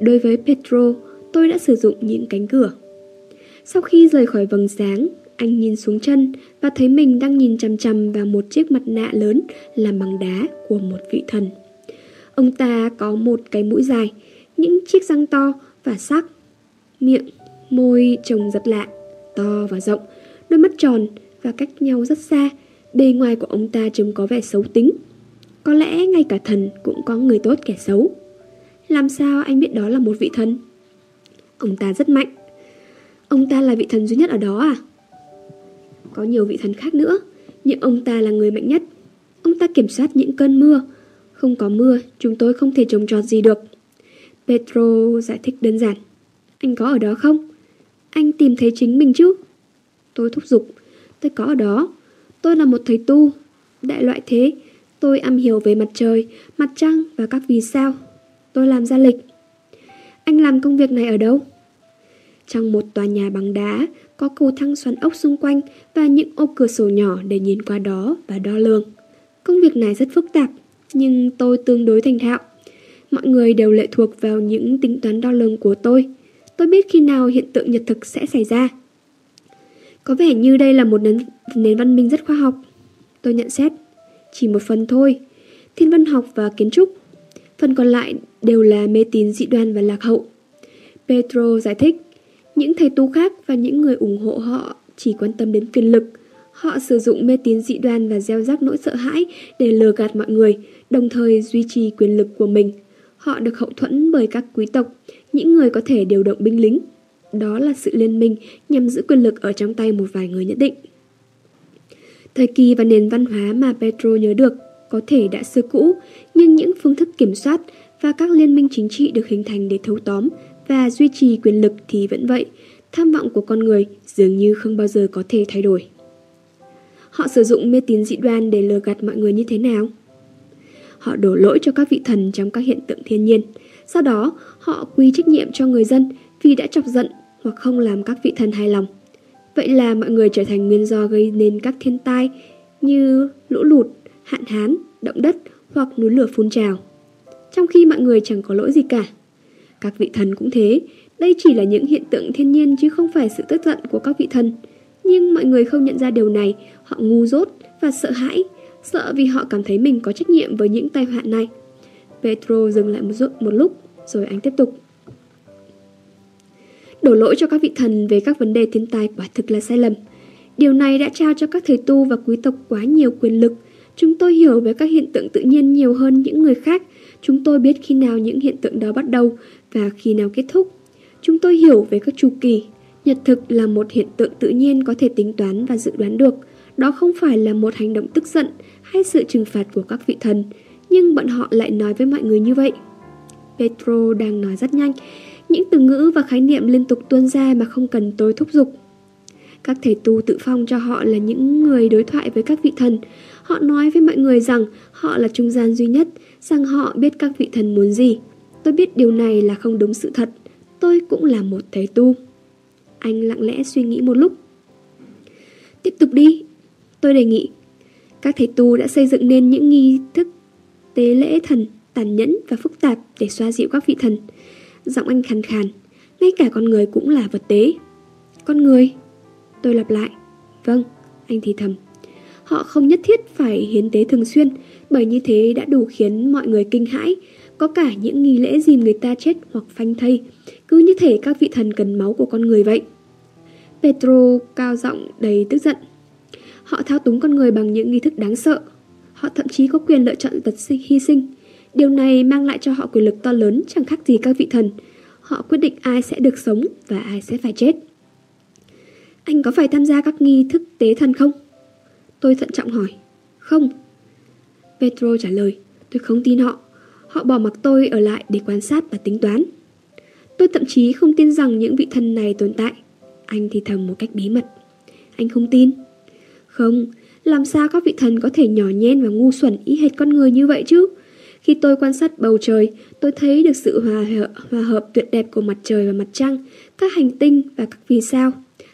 Đối với Petro, tôi đã sử dụng những cánh cửa. Sau khi rời khỏi vầng sáng, anh nhìn xuống chân và thấy mình đang nhìn chằm chằm vào một chiếc mặt nạ lớn làm bằng đá của một vị thần. Ông ta có một cái mũi dài, những chiếc răng to và sắc, miệng, môi trông rất lạ, to và rộng, đôi mắt tròn và cách nhau rất xa, bề ngoài của ông ta trông có vẻ xấu tính. Có lẽ ngay cả thần cũng có người tốt kẻ xấu. Làm sao anh biết đó là một vị thần? Ông ta rất mạnh. Ông ta là vị thần duy nhất ở đó à? Có nhiều vị thần khác nữa, nhưng ông ta là người mạnh nhất. Ông ta kiểm soát những cơn mưa. Không có mưa, chúng tôi không thể trồng trọt gì được. Petro giải thích đơn giản. Anh có ở đó không? Anh tìm thấy chính mình chứ? Tôi thúc giục. Tôi có ở đó. Tôi là một thầy tu. Đại loại thế, tôi am hiểu về mặt trời, mặt trăng và các vì sao. Tôi làm gia lịch. Anh làm công việc này ở đâu? Trong một tòa nhà bằng đá, có cầu thang xoắn ốc xung quanh và những ô cửa sổ nhỏ để nhìn qua đó và đo lường. Công việc này rất phức tạp, nhưng tôi tương đối thành thạo. Mọi người đều lệ thuộc vào những tính toán đo lường của tôi. Tôi biết khi nào hiện tượng nhật thực sẽ xảy ra. Có vẻ như đây là một nền, nền văn minh rất khoa học. Tôi nhận xét. Chỉ một phần thôi. Thiên văn học và kiến trúc. Phần còn lại đều là mê tín dị đoan và lạc hậu. Petro giải thích. Những thầy tu khác và những người ủng hộ họ chỉ quan tâm đến quyền lực. Họ sử dụng mê tín dị đoan và gieo rắc nỗi sợ hãi để lừa gạt mọi người, đồng thời duy trì quyền lực của mình. Họ được hậu thuẫn bởi các quý tộc, những người có thể điều động binh lính. Đó là sự liên minh nhằm giữ quyền lực ở trong tay một vài người nhất định. Thời kỳ và nền văn hóa mà Petro nhớ được có thể đã xưa cũ, nhưng những phương thức kiểm soát và các liên minh chính trị được hình thành để thấu tóm và duy trì quyền lực thì vẫn vậy. Tham vọng của con người dường như không bao giờ có thể thay đổi. Họ sử dụng mê tín dị đoan để lừa gạt mọi người như thế nào? Họ đổ lỗi cho các vị thần trong các hiện tượng thiên nhiên. Sau đó, họ quy trách nhiệm cho người dân vì đã chọc giận hoặc không làm các vị thần hài lòng. Vậy là mọi người trở thành nguyên do gây nên các thiên tai như lũ lụt, hạn hán, động đất hoặc núi lửa phun trào. Trong khi mọi người chẳng có lỗi gì cả. Các vị thần cũng thế, đây chỉ là những hiện tượng thiên nhiên chứ không phải sự tức giận của các vị thần. Nhưng mọi người không nhận ra điều này, họ ngu dốt và sợ hãi, sợ vì họ cảm thấy mình có trách nhiệm với những tai họa này. Petro dừng lại một, một lúc, rồi anh tiếp tục. Đổ lỗi cho các vị thần về các vấn đề thiên tai quả thực là sai lầm. Điều này đã trao cho các thầy tu và quý tộc quá nhiều quyền lực. Chúng tôi hiểu về các hiện tượng tự nhiên nhiều hơn những người khác. Chúng tôi biết khi nào những hiện tượng đó bắt đầu và khi nào kết thúc. Chúng tôi hiểu về các chu kỳ. Nhật thực là một hiện tượng tự nhiên có thể tính toán và dự đoán được. Đó không phải là một hành động tức giận hay sự trừng phạt của các vị thần, nhưng bọn họ lại nói với mọi người như vậy. Petro đang nói rất nhanh, những từ ngữ và khái niệm liên tục tuôn ra mà không cần tôi thúc giục. Các thầy tu tự phong cho họ là những người đối thoại với các vị thần. Họ nói với mọi người rằng họ là trung gian duy nhất, rằng họ biết các vị thần muốn gì. Tôi biết điều này là không đúng sự thật. Tôi cũng là một thầy tu. Anh lặng lẽ suy nghĩ một lúc. Tiếp tục đi. Tôi đề nghị. Các thầy tu đã xây dựng nên những nghi thức tế lễ thần tàn nhẫn và phức tạp để xoa dịu các vị thần. Giọng anh khàn khàn, ngay cả con người cũng là vật tế. Con người? Tôi lặp lại. Vâng, anh thì thầm. Họ không nhất thiết phải hiến tế thường xuyên, bởi như thế đã đủ khiến mọi người kinh hãi. Có cả những nghi lễ dìm người ta chết hoặc phanh thây, cứ như thể các vị thần cần máu của con người vậy. Petro cao giọng đầy tức giận. Họ thao túng con người bằng những nghi thức đáng sợ. Họ thậm chí có quyền lựa chọn vật hy sinh. Điều này mang lại cho họ quyền lực to lớn chẳng khác gì các vị thần. Họ quyết định ai sẽ được sống và ai sẽ phải chết. Anh có phải tham gia các nghi thức tế thần không? Tôi thận trọng hỏi. Không. Petro trả lời. Tôi không tin họ. Họ bỏ mặc tôi ở lại để quan sát và tính toán. Tôi thậm chí không tin rằng những vị thần này tồn tại. Anh thì thầm một cách bí mật. Anh không tin. Không, làm sao các vị thần có thể nhỏ nhen và ngu xuẩn ý hệt con người như vậy chứ? Khi tôi quan sát bầu trời, tôi thấy được sự hòa hợp, hòa hợp tuyệt đẹp của mặt trời và mặt trăng, các hành tinh và các vì sao.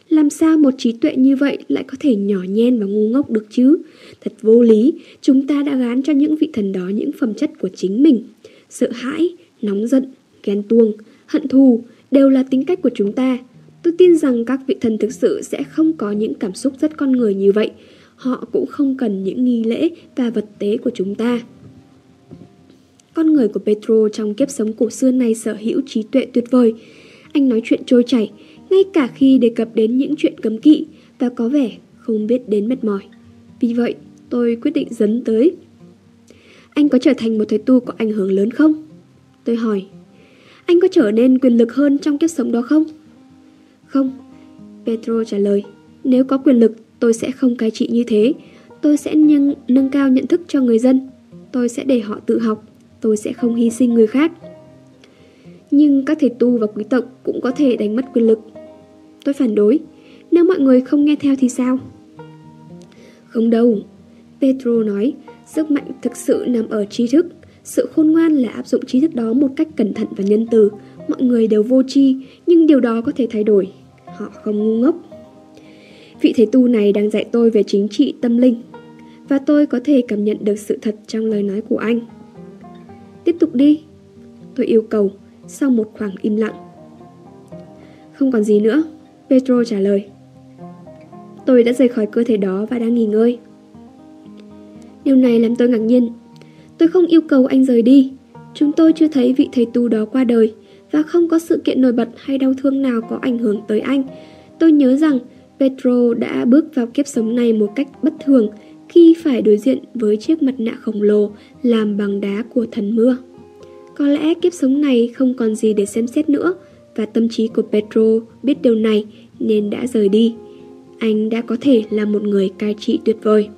Làm sao một trí tuệ như vậy lại có thể nhỏ nhen và ngu ngốc được chứ? Thật vô lý, chúng ta đã gán cho những vị thần đó những phẩm chất của chính mình. Sợ hãi, nóng giận, ghen tuông, hận thù đều là tính cách của chúng ta. Tôi tin rằng các vị thần thực sự sẽ không có những cảm xúc rất con người như vậy. Họ cũng không cần những nghi lễ và vật tế của chúng ta. Con người của Petro trong kiếp sống cổ xưa này sở hữu trí tuệ tuyệt vời. Anh nói chuyện trôi chảy, ngay cả khi đề cập đến những chuyện cấm kỵ và có vẻ không biết đến mệt mỏi. Vì vậy, tôi quyết định dấn tới. Anh có trở thành một thầy tu có ảnh hưởng lớn không? Tôi hỏi. Anh có trở nên quyền lực hơn trong kiếp sống đó không? Không. Petro trả lời. Nếu có quyền lực, tôi sẽ không cai trị như thế. Tôi sẽ nâng, nâng cao nhận thức cho người dân. Tôi sẽ để họ tự học. Tôi sẽ không hy sinh người khác. Nhưng các thầy tu và quý tộc cũng có thể đánh mất quyền lực. Tôi phản đối. Nếu mọi người không nghe theo thì sao? Không đâu. Petro nói, sức mạnh thực sự nằm ở trí thức. Sự khôn ngoan là áp dụng trí thức đó một cách cẩn thận và nhân từ. Mọi người đều vô tri, nhưng điều đó có thể thay đổi. Họ không ngu ngốc. Vị thầy tu này đang dạy tôi về chính trị tâm linh, và tôi có thể cảm nhận được sự thật trong lời nói của anh. Tiếp tục đi, tôi yêu cầu sau một khoảng im lặng. Không còn gì nữa, Petro trả lời. Tôi đã rời khỏi cơ thể đó và đang nghỉ ngơi. Điều này làm tôi ngạc nhiên. Tôi không yêu cầu anh rời đi. Chúng tôi chưa thấy vị thầy tu đó qua đời và không có sự kiện nổi bật hay đau thương nào có ảnh hưởng tới anh. Tôi nhớ rằng Petro đã bước vào kiếp sống này một cách bất thường khi phải đối diện với chiếc mặt nạ khổng lồ làm bằng đá của thần mưa. Có lẽ kiếp sống này không còn gì để xem xét nữa và tâm trí của Petro biết điều này nên đã rời đi. Anh đã có thể là một người cai trị tuyệt vời.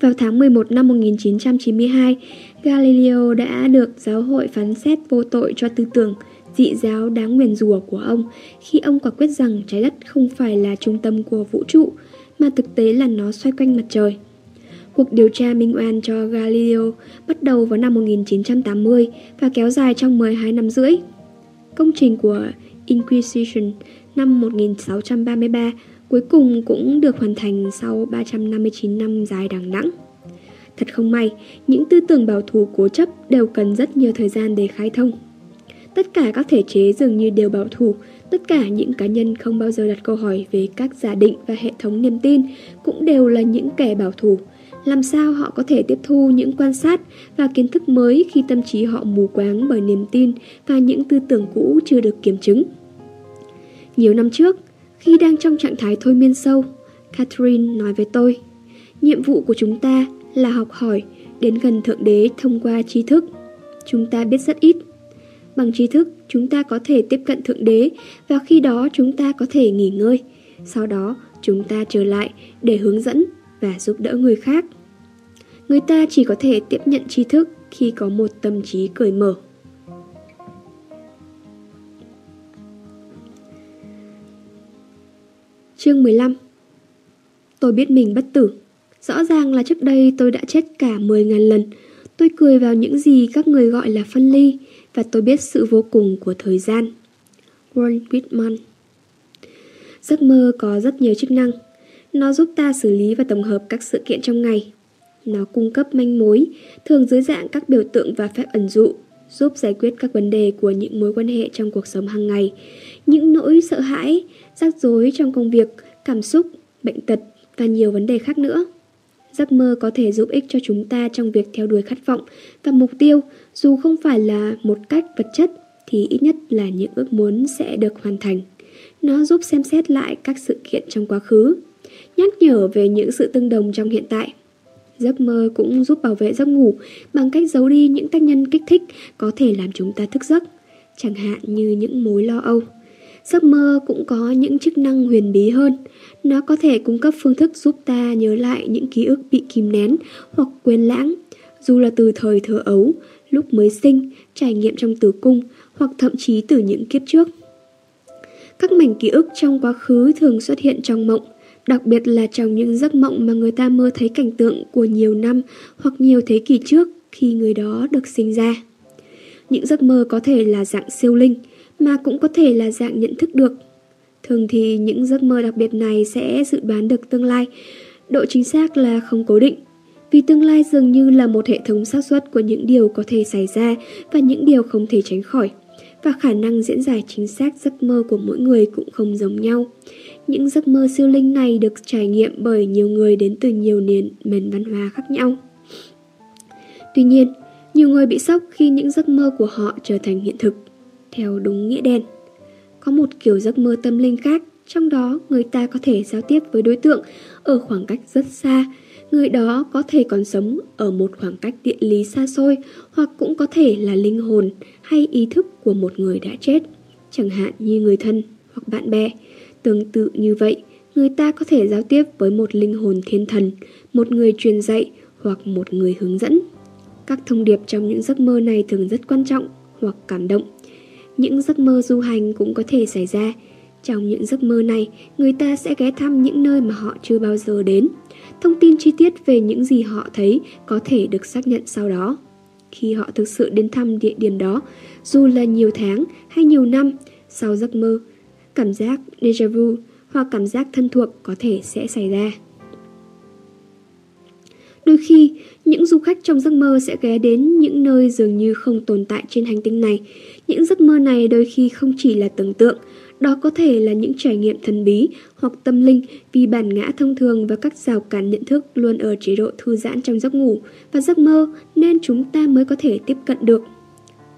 Vào tháng 11 năm 1992, Galileo đã được giáo hội phán xét vô tội cho tư tưởng dị giáo đáng nguyền rủa của ông khi ông quả quyết rằng trái đất không phải là trung tâm của vũ trụ, mà thực tế là nó xoay quanh mặt trời. Cuộc điều tra minh oan cho Galileo bắt đầu vào năm 1980 và kéo dài trong 12 năm rưỡi. Công trình của Inquisition năm 1633 cuối cùng cũng được hoàn thành sau 359 năm dài đằng đẵng. Thật không may, những tư tưởng bảo thủ cố chấp đều cần rất nhiều thời gian để khai thông. Tất cả các thể chế dường như đều bảo thủ, tất cả những cá nhân không bao giờ đặt câu hỏi về các giả định và hệ thống niềm tin cũng đều là những kẻ bảo thủ. Làm sao họ có thể tiếp thu những quan sát và kiến thức mới khi tâm trí họ mù quáng bởi niềm tin và những tư tưởng cũ chưa được kiểm chứng? Nhiều năm trước, khi đang trong trạng thái thôi miên sâu, Catherine nói với tôi, nhiệm vụ của chúng ta là học hỏi, đến gần Thượng Đế thông qua trí thức. Chúng ta biết rất ít. Bằng trí thức, chúng ta có thể tiếp cận Thượng Đế và khi đó chúng ta có thể nghỉ ngơi. Sau đó, chúng ta trở lại để hướng dẫn và giúp đỡ người khác. Người ta chỉ có thể tiếp nhận tri thức khi có một tâm trí cởi mở. Chương 15 Tôi biết mình bất tử. Rõ ràng là trước đây tôi đã chết cả 10.000 lần. Tôi cười vào những gì các người gọi là phân ly và tôi biết sự vô cùng của thời gian. Walt Whitman Giấc mơ có rất nhiều chức năng. Nó giúp ta xử lý và tổng hợp các sự kiện trong ngày. Nó cung cấp manh mối, thường dưới dạng các biểu tượng và phép ẩn dụ, giúp giải quyết các vấn đề của những mối quan hệ trong cuộc sống hàng ngày, những nỗi sợ hãi, rắc rối trong công việc, cảm xúc, bệnh tật và nhiều vấn đề khác nữa. Giấc mơ có thể giúp ích cho chúng ta trong việc theo đuổi khát vọng và mục tiêu, dù không phải là một cách vật chất thì ít nhất là những ước muốn sẽ được hoàn thành. Nó giúp xem xét lại các sự kiện trong quá khứ, nhắc nhở về những sự tương đồng trong hiện tại. Giấc mơ cũng giúp bảo vệ giấc ngủ bằng cách giấu đi những tác nhân kích thích có thể làm chúng ta thức giấc, chẳng hạn như những mối lo âu. Giấc mơ cũng có những chức năng huyền bí hơn. Nó có thể cung cấp phương thức giúp ta nhớ lại những ký ức bị kìm nén hoặc quên lãng, dù là từ thời thơ ấu, lúc mới sinh, trải nghiệm trong tử cung hoặc thậm chí từ những kiếp trước. Các mảnh ký ức trong quá khứ thường xuất hiện trong mộng, đặc biệt là trong những giấc mộng mà người ta mơ thấy cảnh tượng của nhiều năm hoặc nhiều thế kỷ trước khi người đó được sinh ra. Những giấc mơ có thể là dạng siêu linh, mà cũng có thể là dạng nhận thức được. Thường thì những giấc mơ đặc biệt này sẽ dự đoán được tương lai, độ chính xác là không cố định. Vì tương lai dường như là một hệ thống xác suất của những điều có thể xảy ra và những điều không thể tránh khỏi. Và khả năng diễn giải chính xác giấc mơ của mỗi người cũng không giống nhau. Những giấc mơ siêu linh này được trải nghiệm bởi nhiều người đến từ nhiều nền, nền văn hóa khác nhau. Tuy nhiên, nhiều người bị sốc khi những giấc mơ của họ trở thành hiện thực, theo đúng nghĩa đen. Có một kiểu giấc mơ tâm linh khác, trong đó người ta có thể giao tiếp với đối tượng ở khoảng cách rất xa, người đó có thể còn sống ở một khoảng cách địa lý xa xôi hoặc cũng có thể là linh hồn hay ý thức của một người đã chết, chẳng hạn như người thân hoặc bạn bè. Tương tự như vậy, người ta có thể giao tiếp với một linh hồn thiên thần, một người truyền dạy hoặc một người hướng dẫn. Các thông điệp trong những giấc mơ này thường rất quan trọng hoặc cảm động. Những giấc mơ du hành cũng có thể xảy ra. Trong những giấc mơ này, người ta sẽ ghé thăm những nơi mà họ chưa bao giờ đến. Thông tin chi tiết về những gì họ thấy có thể được xác nhận sau đó. Khi họ thực sự đến thăm địa điểm đó, dù là nhiều tháng hay nhiều năm sau giấc mơ, cảm giác déjà vu hoặc cảm giác thân thuộc có thể sẽ xảy ra. Đôi khi, những du khách trong giấc mơ sẽ ghé đến những nơi dường như không tồn tại trên hành tinh này. Những giấc mơ này đôi khi không chỉ là tưởng tượng, đó có thể là những trải nghiệm thần bí hoặc tâm linh vì bản ngã thông thường và các rào cản nhận thức luôn ở chế độ thư giãn trong giấc ngủ và giấc mơ nên chúng ta mới có thể tiếp cận được.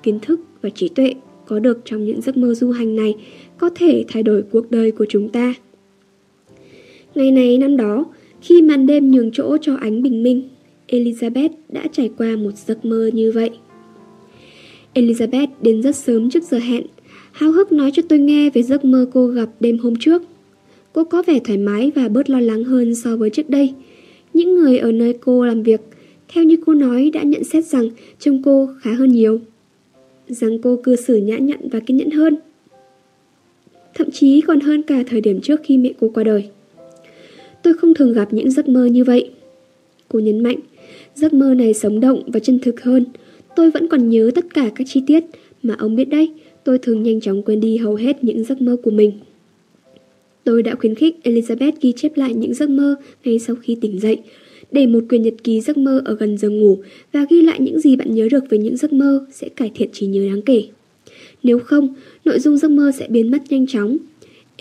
Kiến thức và trí tuệ có được trong những giấc mơ du hành này có thể thay đổi cuộc đời của chúng ta. Ngày này năm đó, khi màn đêm nhường chỗ cho ánh bình minh, Elizabeth đã trải qua một giấc mơ như vậy. Elizabeth đến rất sớm trước giờ hẹn, háo hức nói cho tôi nghe về giấc mơ cô gặp đêm hôm trước. Cô có vẻ thoải mái và bớt lo lắng hơn so với trước đây. Những người ở nơi cô làm việc, theo như cô nói đã nhận xét rằng trông cô khá hơn nhiều. Rằng cô cư xử nhã nhặn và kiên nhẫn hơn. Thậm chí còn hơn cả thời điểm trước khi mẹ cô qua đời. Tôi không thường gặp những giấc mơ như vậy. Cô nhấn mạnh, giấc mơ này sống động và chân thực hơn. Tôi vẫn còn nhớ tất cả các chi tiết mà ông biết đấy, tôi thường nhanh chóng quên đi hầu hết những giấc mơ của mình. Tôi đã khuyến khích Elizabeth ghi chép lại những giấc mơ ngay sau khi tỉnh dậy, để một quyển nhật ký giấc mơ ở gần giường ngủ và ghi lại những gì bạn nhớ được về những giấc mơ sẽ cải thiện trí nhớ đáng kể. Nếu không, nội dung giấc mơ sẽ biến mất nhanh chóng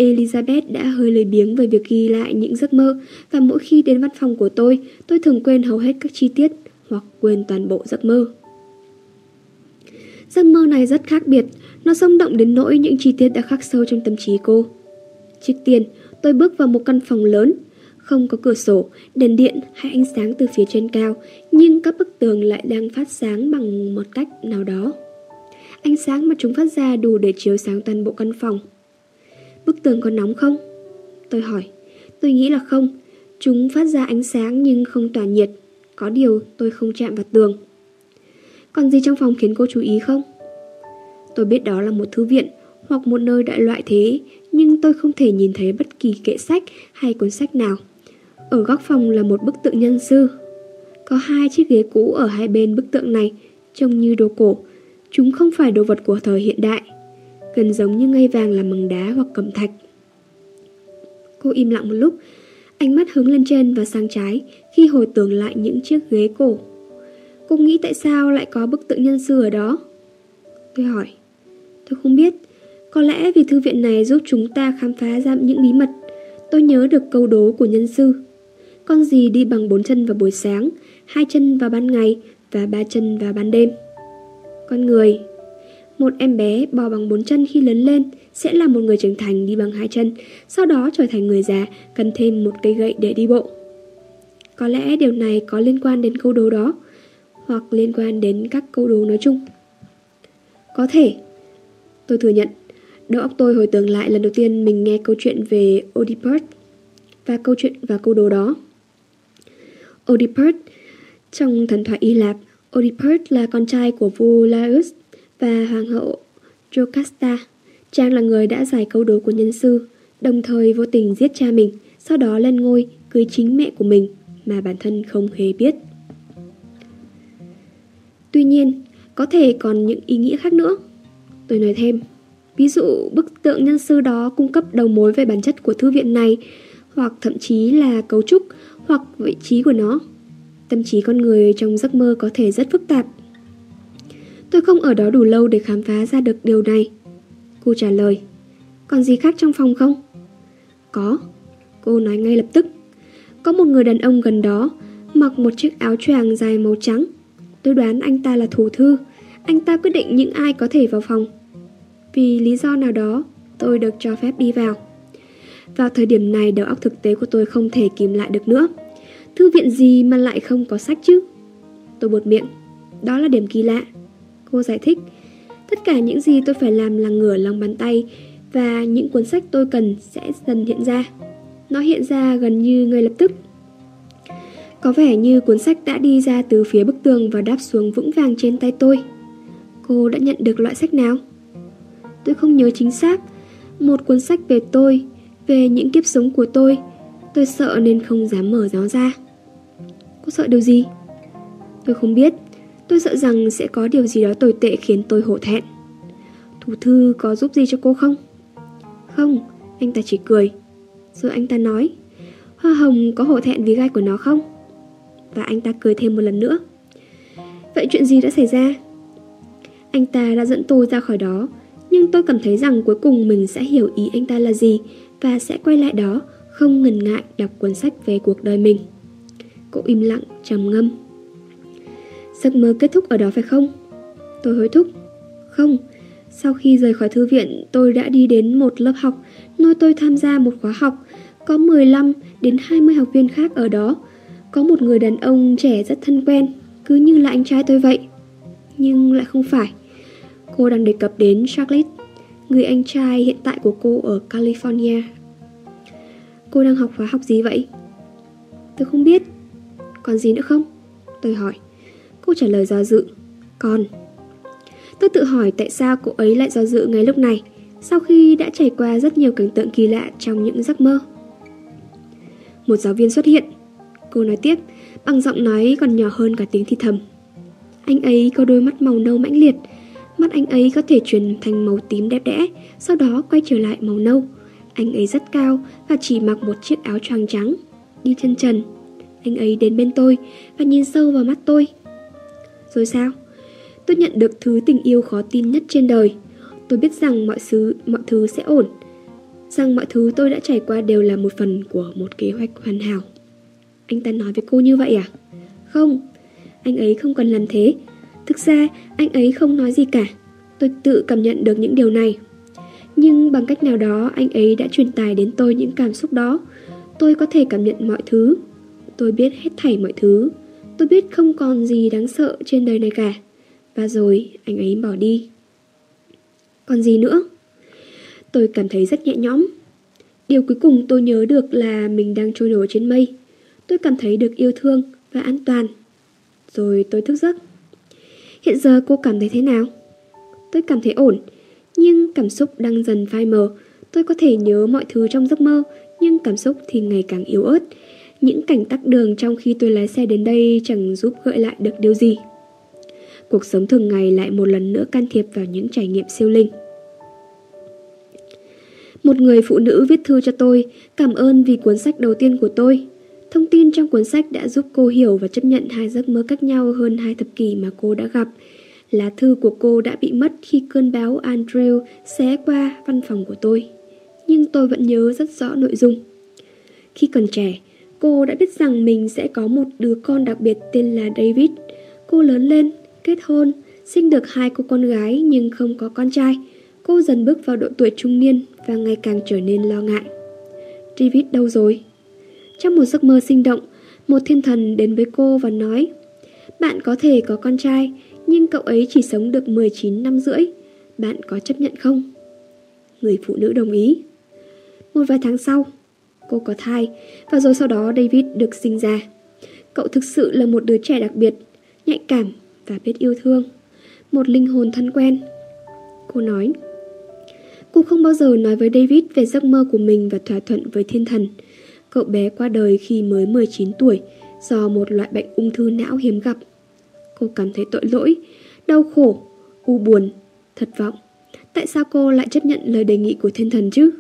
Elizabeth đã hơi lười biếng về việc ghi lại những giấc mơ và mỗi khi đến văn phòng của tôi, tôi thường quên hầu hết các chi tiết hoặc quên toàn bộ giấc mơ. Giấc mơ này rất khác biệt, nó sống động đến nỗi những chi tiết đã khắc sâu trong tâm trí cô. Trước tiên, tôi bước vào một căn phòng lớn, không có cửa sổ, đèn điện hay ánh sáng từ phía trên cao, nhưng các bức tường lại đang phát sáng bằng một cách nào đó. Ánh sáng mà chúng phát ra đủ để chiếu sáng toàn bộ căn phòng. Bức tường có nóng không? Tôi hỏi. Tôi nghĩ là không. Chúng phát ra ánh sáng nhưng không tỏa nhiệt. Có điều tôi không chạm vào tường. Còn gì trong phòng khiến cô chú ý không? Tôi biết đó là một thư viện hoặc một nơi đại loại thế, nhưng tôi không thể nhìn thấy bất kỳ kệ sách hay cuốn sách nào. Ở góc phòng là một bức tượng nhân sư. Có hai chiếc ghế cũ ở hai bên bức tượng này, trông như đồ cổ. Chúng không phải đồ vật của thời hiện đại gần giống như ngây vàng làm bằng đá hoặc cẩm thạch. Cô im lặng một lúc, ánh mắt hướng lên trên và sang trái khi hồi tưởng lại những chiếc ghế cổ. Cô nghĩ tại sao lại có bức tượng nhân sư ở đó? Tôi hỏi. Tôi không biết. Có lẽ vì thư viện này giúp chúng ta khám phá ra những bí mật. Tôi nhớ được câu đố của nhân sư. Con gì đi bằng bốn chân vào buổi sáng, hai chân vào ban ngày và ba chân vào ban đêm? Con người một em bé bò bằng bốn chân khi lớn lên sẽ là một người trưởng thành đi bằng hai chân, sau đó trở thành người già cần thêm một cây gậy để đi bộ. Có lẽ điều này có liên quan đến câu đố đó, hoặc liên quan đến các câu đố nói chung. Có thể. Tôi thừa nhận, đầu óc tôi hồi tưởng lại lần đầu tiên mình nghe câu chuyện về Oedipus và câu chuyện và câu đố đó. Oedipus trong thần thoại Hy Lạp, Oedipus là con trai của vua Laius và hoàng hậu Jocasta. Trang là người đã giải câu đố của nhân sư, đồng thời vô tình giết cha mình, sau đó lên ngôi cưới chính mẹ của mình mà bản thân không hề biết. Tuy nhiên, có thể còn những ý nghĩa khác nữa. Tôi nói thêm, ví dụ bức tượng nhân sư đó cung cấp đầu mối về bản chất của thư viện này, hoặc thậm chí là cấu trúc hoặc vị trí của nó. Tâm trí con người trong giấc mơ có thể rất phức tạp. Tôi không ở đó đủ lâu để khám phá ra được điều này. Cô trả lời, còn gì khác trong phòng không? Có, cô nói ngay lập tức. Có một người đàn ông gần đó, mặc một chiếc áo choàng dài màu trắng. Tôi đoán anh ta là thủ thư. Anh ta quyết định những ai có thể vào phòng. Vì lý do nào đó, tôi được cho phép đi vào. Vào thời điểm này đầu óc thực tế của tôi không thể kìm lại được nữa. Thư viện gì mà lại không có sách chứ? Tôi buột miệng. Đó là điểm kỳ lạ. Cô giải thích. Tất cả những gì tôi phải làm là ngửa lòng bàn tay và những cuốn sách tôi cần sẽ dần hiện ra. Nó hiện ra gần như ngay lập tức. Có vẻ như cuốn sách đã đi ra từ phía bức tường và đáp xuống vững vàng trên tay tôi. Cô đã nhận được loại sách nào? Tôi không nhớ chính xác. Một cuốn sách về tôi, về những kiếp sống của tôi. Tôi sợ nên không dám mở nó ra. Cô sợ điều gì? Tôi không biết. Tôi sợ rằng sẽ có điều gì đó tồi tệ khiến tôi hổ thẹn. Thủ thư có giúp gì cho cô không? Không, anh ta chỉ cười. Rồi anh ta nói, Hoa hồng có hổ thẹn vì gai của nó không? Và anh ta cười thêm một lần nữa. Vậy chuyện gì đã xảy ra? Anh ta đã dẫn tôi ra khỏi đó, nhưng tôi cảm thấy rằng cuối cùng mình sẽ hiểu ý anh ta là gì và sẽ quay lại đó, không ngần ngại đọc cuốn sách về cuộc đời mình. Cô im lặng, trầm ngâm. Giấc mơ kết thúc ở đó phải không? Tôi hối thúc. Không, sau khi rời khỏi thư viện, tôi đã đi đến một lớp học, nơi tôi tham gia một khóa học. Có 15 đến 20 học viên khác ở đó. Có một người đàn ông trẻ rất thân quen, cứ như là anh trai tôi vậy. Nhưng lại không phải. Cô đang đề cập đến Charlotte, người anh trai hiện tại của cô ở California. Cô đang học khóa học gì vậy? Tôi không biết. Còn gì nữa không? Tôi hỏi câu trả lời do dự. con. Tôi tự hỏi tại sao cô ấy lại do dự ngay lúc này, sau khi đã trải qua rất nhiều cảnh tượng kỳ lạ trong những giấc mơ. Một giáo viên xuất hiện. Cô nói tiếp, bằng giọng nói còn nhỏ hơn cả tiếng thì thầm. Anh ấy có đôi mắt màu nâu mãnh liệt, mắt anh ấy có thể chuyển thành màu tím đẹp đẽ, sau đó quay trở lại màu nâu. Anh ấy rất cao và chỉ mặc một chiếc áo choàng trắng, đi chân trần. Anh ấy đến bên tôi và nhìn sâu vào mắt tôi. Rồi sao? Tôi nhận được thứ tình yêu khó tin nhất trên đời. Tôi biết rằng mọi thứ, mọi thứ sẽ ổn. Rằng mọi thứ tôi đã trải qua đều là một phần của một kế hoạch hoàn hảo. Anh ta nói với cô như vậy à? Không, anh ấy không cần làm thế. Thực ra, anh ấy không nói gì cả. Tôi tự cảm nhận được những điều này. Nhưng bằng cách nào đó, anh ấy đã truyền tải đến tôi những cảm xúc đó. Tôi có thể cảm nhận mọi thứ. Tôi biết hết thảy mọi thứ. Tôi biết không còn gì đáng sợ trên đời này cả. Và rồi, anh ấy bỏ đi. Còn gì nữa? Tôi cảm thấy rất nhẹ nhõm. Điều cuối cùng tôi nhớ được là Mình đang trôi nổi trên mây. Tôi cảm thấy được yêu thương và an toàn. Rồi tôi thức giấc. Hiện giờ cô cảm thấy thế nào? Tôi cảm thấy ổn, Nhưng cảm xúc đang dần phai mờ. Tôi có thể nhớ mọi thứ trong giấc mơ, Nhưng cảm xúc thì ngày càng yếu ớt. Những cảnh tắc đường trong khi tôi lái xe đến đây Chẳng giúp gợi lại được điều gì cuộc sống thường ngày lại một lần nữa can thiệp vào những trải nghiệm siêu linh. Một người phụ nữ viết thư cho tôi, cảm ơn vì cuốn sách đầu tiên của tôi. Thông tin trong cuốn sách đã giúp cô hiểu và chấp nhận hai giấc mơ cách nhau hơn hai thập kỷ mà cô đã gặp. Lá thư của cô đã bị mất khi cơn báo Andrew xé qua văn phòng của tôi. Nhưng tôi vẫn nhớ rất rõ nội dung. Khi còn trẻ, cô đã biết rằng mình sẽ có một đứa con đặc biệt tên là David. Cô lớn lên kết hôn, sinh được hai cô con gái nhưng không có con trai. Cô dần bước vào độ tuổi trung niên và ngày càng trở nên lo ngại. David đâu rồi? Trong một giấc mơ sinh động, một thiên thần đến với cô và nói Bạn có thể có con trai, nhưng cậu ấy chỉ sống được 19 năm rưỡi. Bạn có chấp nhận không? Người phụ nữ đồng ý. Một vài tháng sau, cô có thai và rồi sau đó David được sinh ra. Cậu thực sự là một đứa trẻ đặc biệt, nhạy cảm và biết yêu thương. Một linh hồn thân quen. Cô nói. Cô không bao giờ nói với David về giấc mơ của mình và thỏa thuận với thiên thần. Cậu bé qua đời khi mới 19 tuổi do một loại bệnh ung thư não hiếm gặp. Cô cảm thấy tội lỗi, đau khổ, u buồn, thất vọng. Tại sao cô lại chấp nhận lời đề nghị của thiên thần chứ?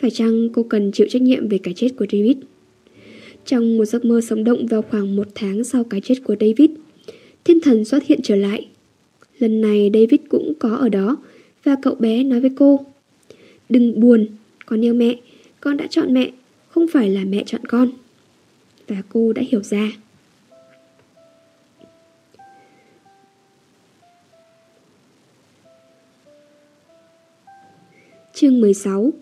Phải chăng cô cần chịu trách nhiệm về cái chết của David? Trong một giấc mơ sống động vào khoảng một tháng sau cái chết của David, thiên thần xuất hiện trở lại. Lần này David cũng có ở đó và cậu bé nói với cô Đừng buồn, con yêu mẹ, con đã chọn mẹ, không phải là mẹ chọn con. Và cô đã hiểu ra. Chương 16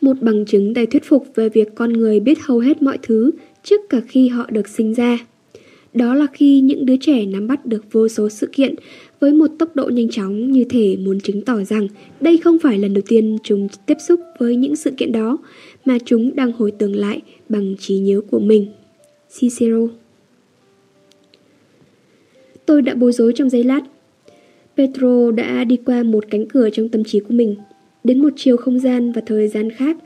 một bằng chứng đầy thuyết phục về việc con người biết hầu hết mọi thứ trước cả khi họ được sinh ra. Đó là khi những đứa trẻ nắm bắt được vô số sự kiện với một tốc độ nhanh chóng như thể muốn chứng tỏ rằng đây không phải lần đầu tiên chúng tiếp xúc với những sự kiện đó, mà chúng đang hồi tưởng lại bằng trí nhớ của mình. Cicero Tôi đã bối rối trong giây lát. Petro đã đi qua một cánh cửa trong tâm trí của mình, đến một chiều không gian và thời gian khác.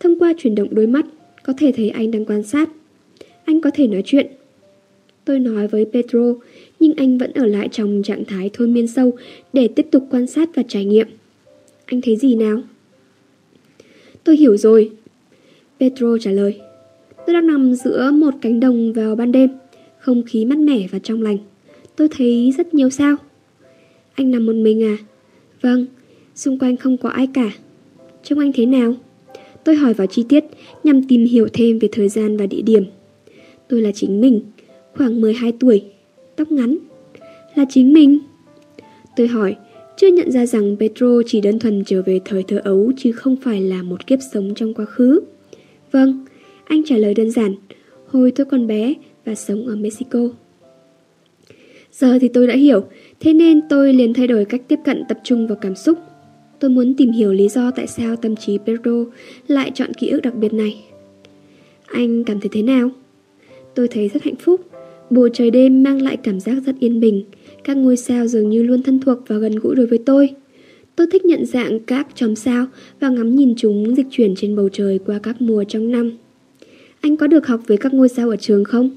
Thông qua chuyển động đôi mắt, có thể thấy anh đang quan sát. Anh có thể nói chuyện. Tôi nói với Petro, nhưng anh vẫn ở lại trong trạng thái thôi miên sâu để tiếp tục quan sát và trải nghiệm. Anh thấy gì nào? Tôi hiểu rồi. Petro trả lời. Tôi đang nằm giữa một cánh đồng vào ban đêm, không khí mát mẻ và trong lành. Tôi thấy rất nhiều sao. Anh nằm một mình à? Vâng, xung quanh không có ai cả. Trông anh thế nào? Tôi hỏi vào chi tiết nhằm tìm hiểu thêm về thời gian và địa điểm. Tôi là chính mình, khoảng 12 tuổi, tóc ngắn. Là chính mình. Tôi hỏi, chưa nhận ra rằng Petro chỉ đơn thuần trở về thời thơ ấu chứ không phải là một kiếp sống trong quá khứ. Vâng, anh trả lời đơn giản, hồi tôi còn bé và sống ở Mexico. Giờ thì tôi đã hiểu, thế nên tôi liền thay đổi cách tiếp cận tập trung vào cảm xúc. Tôi muốn tìm hiểu lý do tại sao tâm trí Pedro lại chọn ký ức đặc biệt này. Anh cảm thấy thế nào? Tôi thấy rất hạnh phúc. Bầu trời đêm mang lại cảm giác rất yên bình. Các ngôi sao dường như luôn thân thuộc và gần gũi đối với tôi. Tôi thích nhận dạng các chòm sao và ngắm nhìn chúng dịch chuyển trên bầu trời qua các mùa trong năm. Anh có được học với các ngôi sao ở trường không?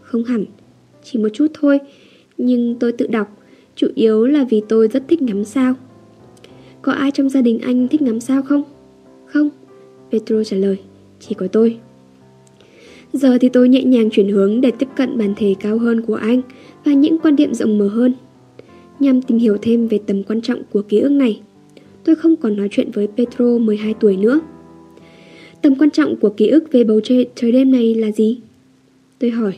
Không hẳn, chỉ một chút thôi. Nhưng tôi tự đọc, chủ yếu là vì tôi rất thích ngắm sao. Có ai trong gia đình anh thích ngắm sao không? Không, Petro trả lời, chỉ có tôi. Giờ thì tôi nhẹ nhàng chuyển hướng để tiếp cận bản thể cao hơn của anh và những quan điểm rộng mở hơn. Nhằm tìm hiểu thêm về tầm quan trọng của ký ức này, tôi không còn nói chuyện với Petro 12 tuổi nữa. Tầm quan trọng của ký ức về bầu trời, trời đêm này là gì? Tôi hỏi,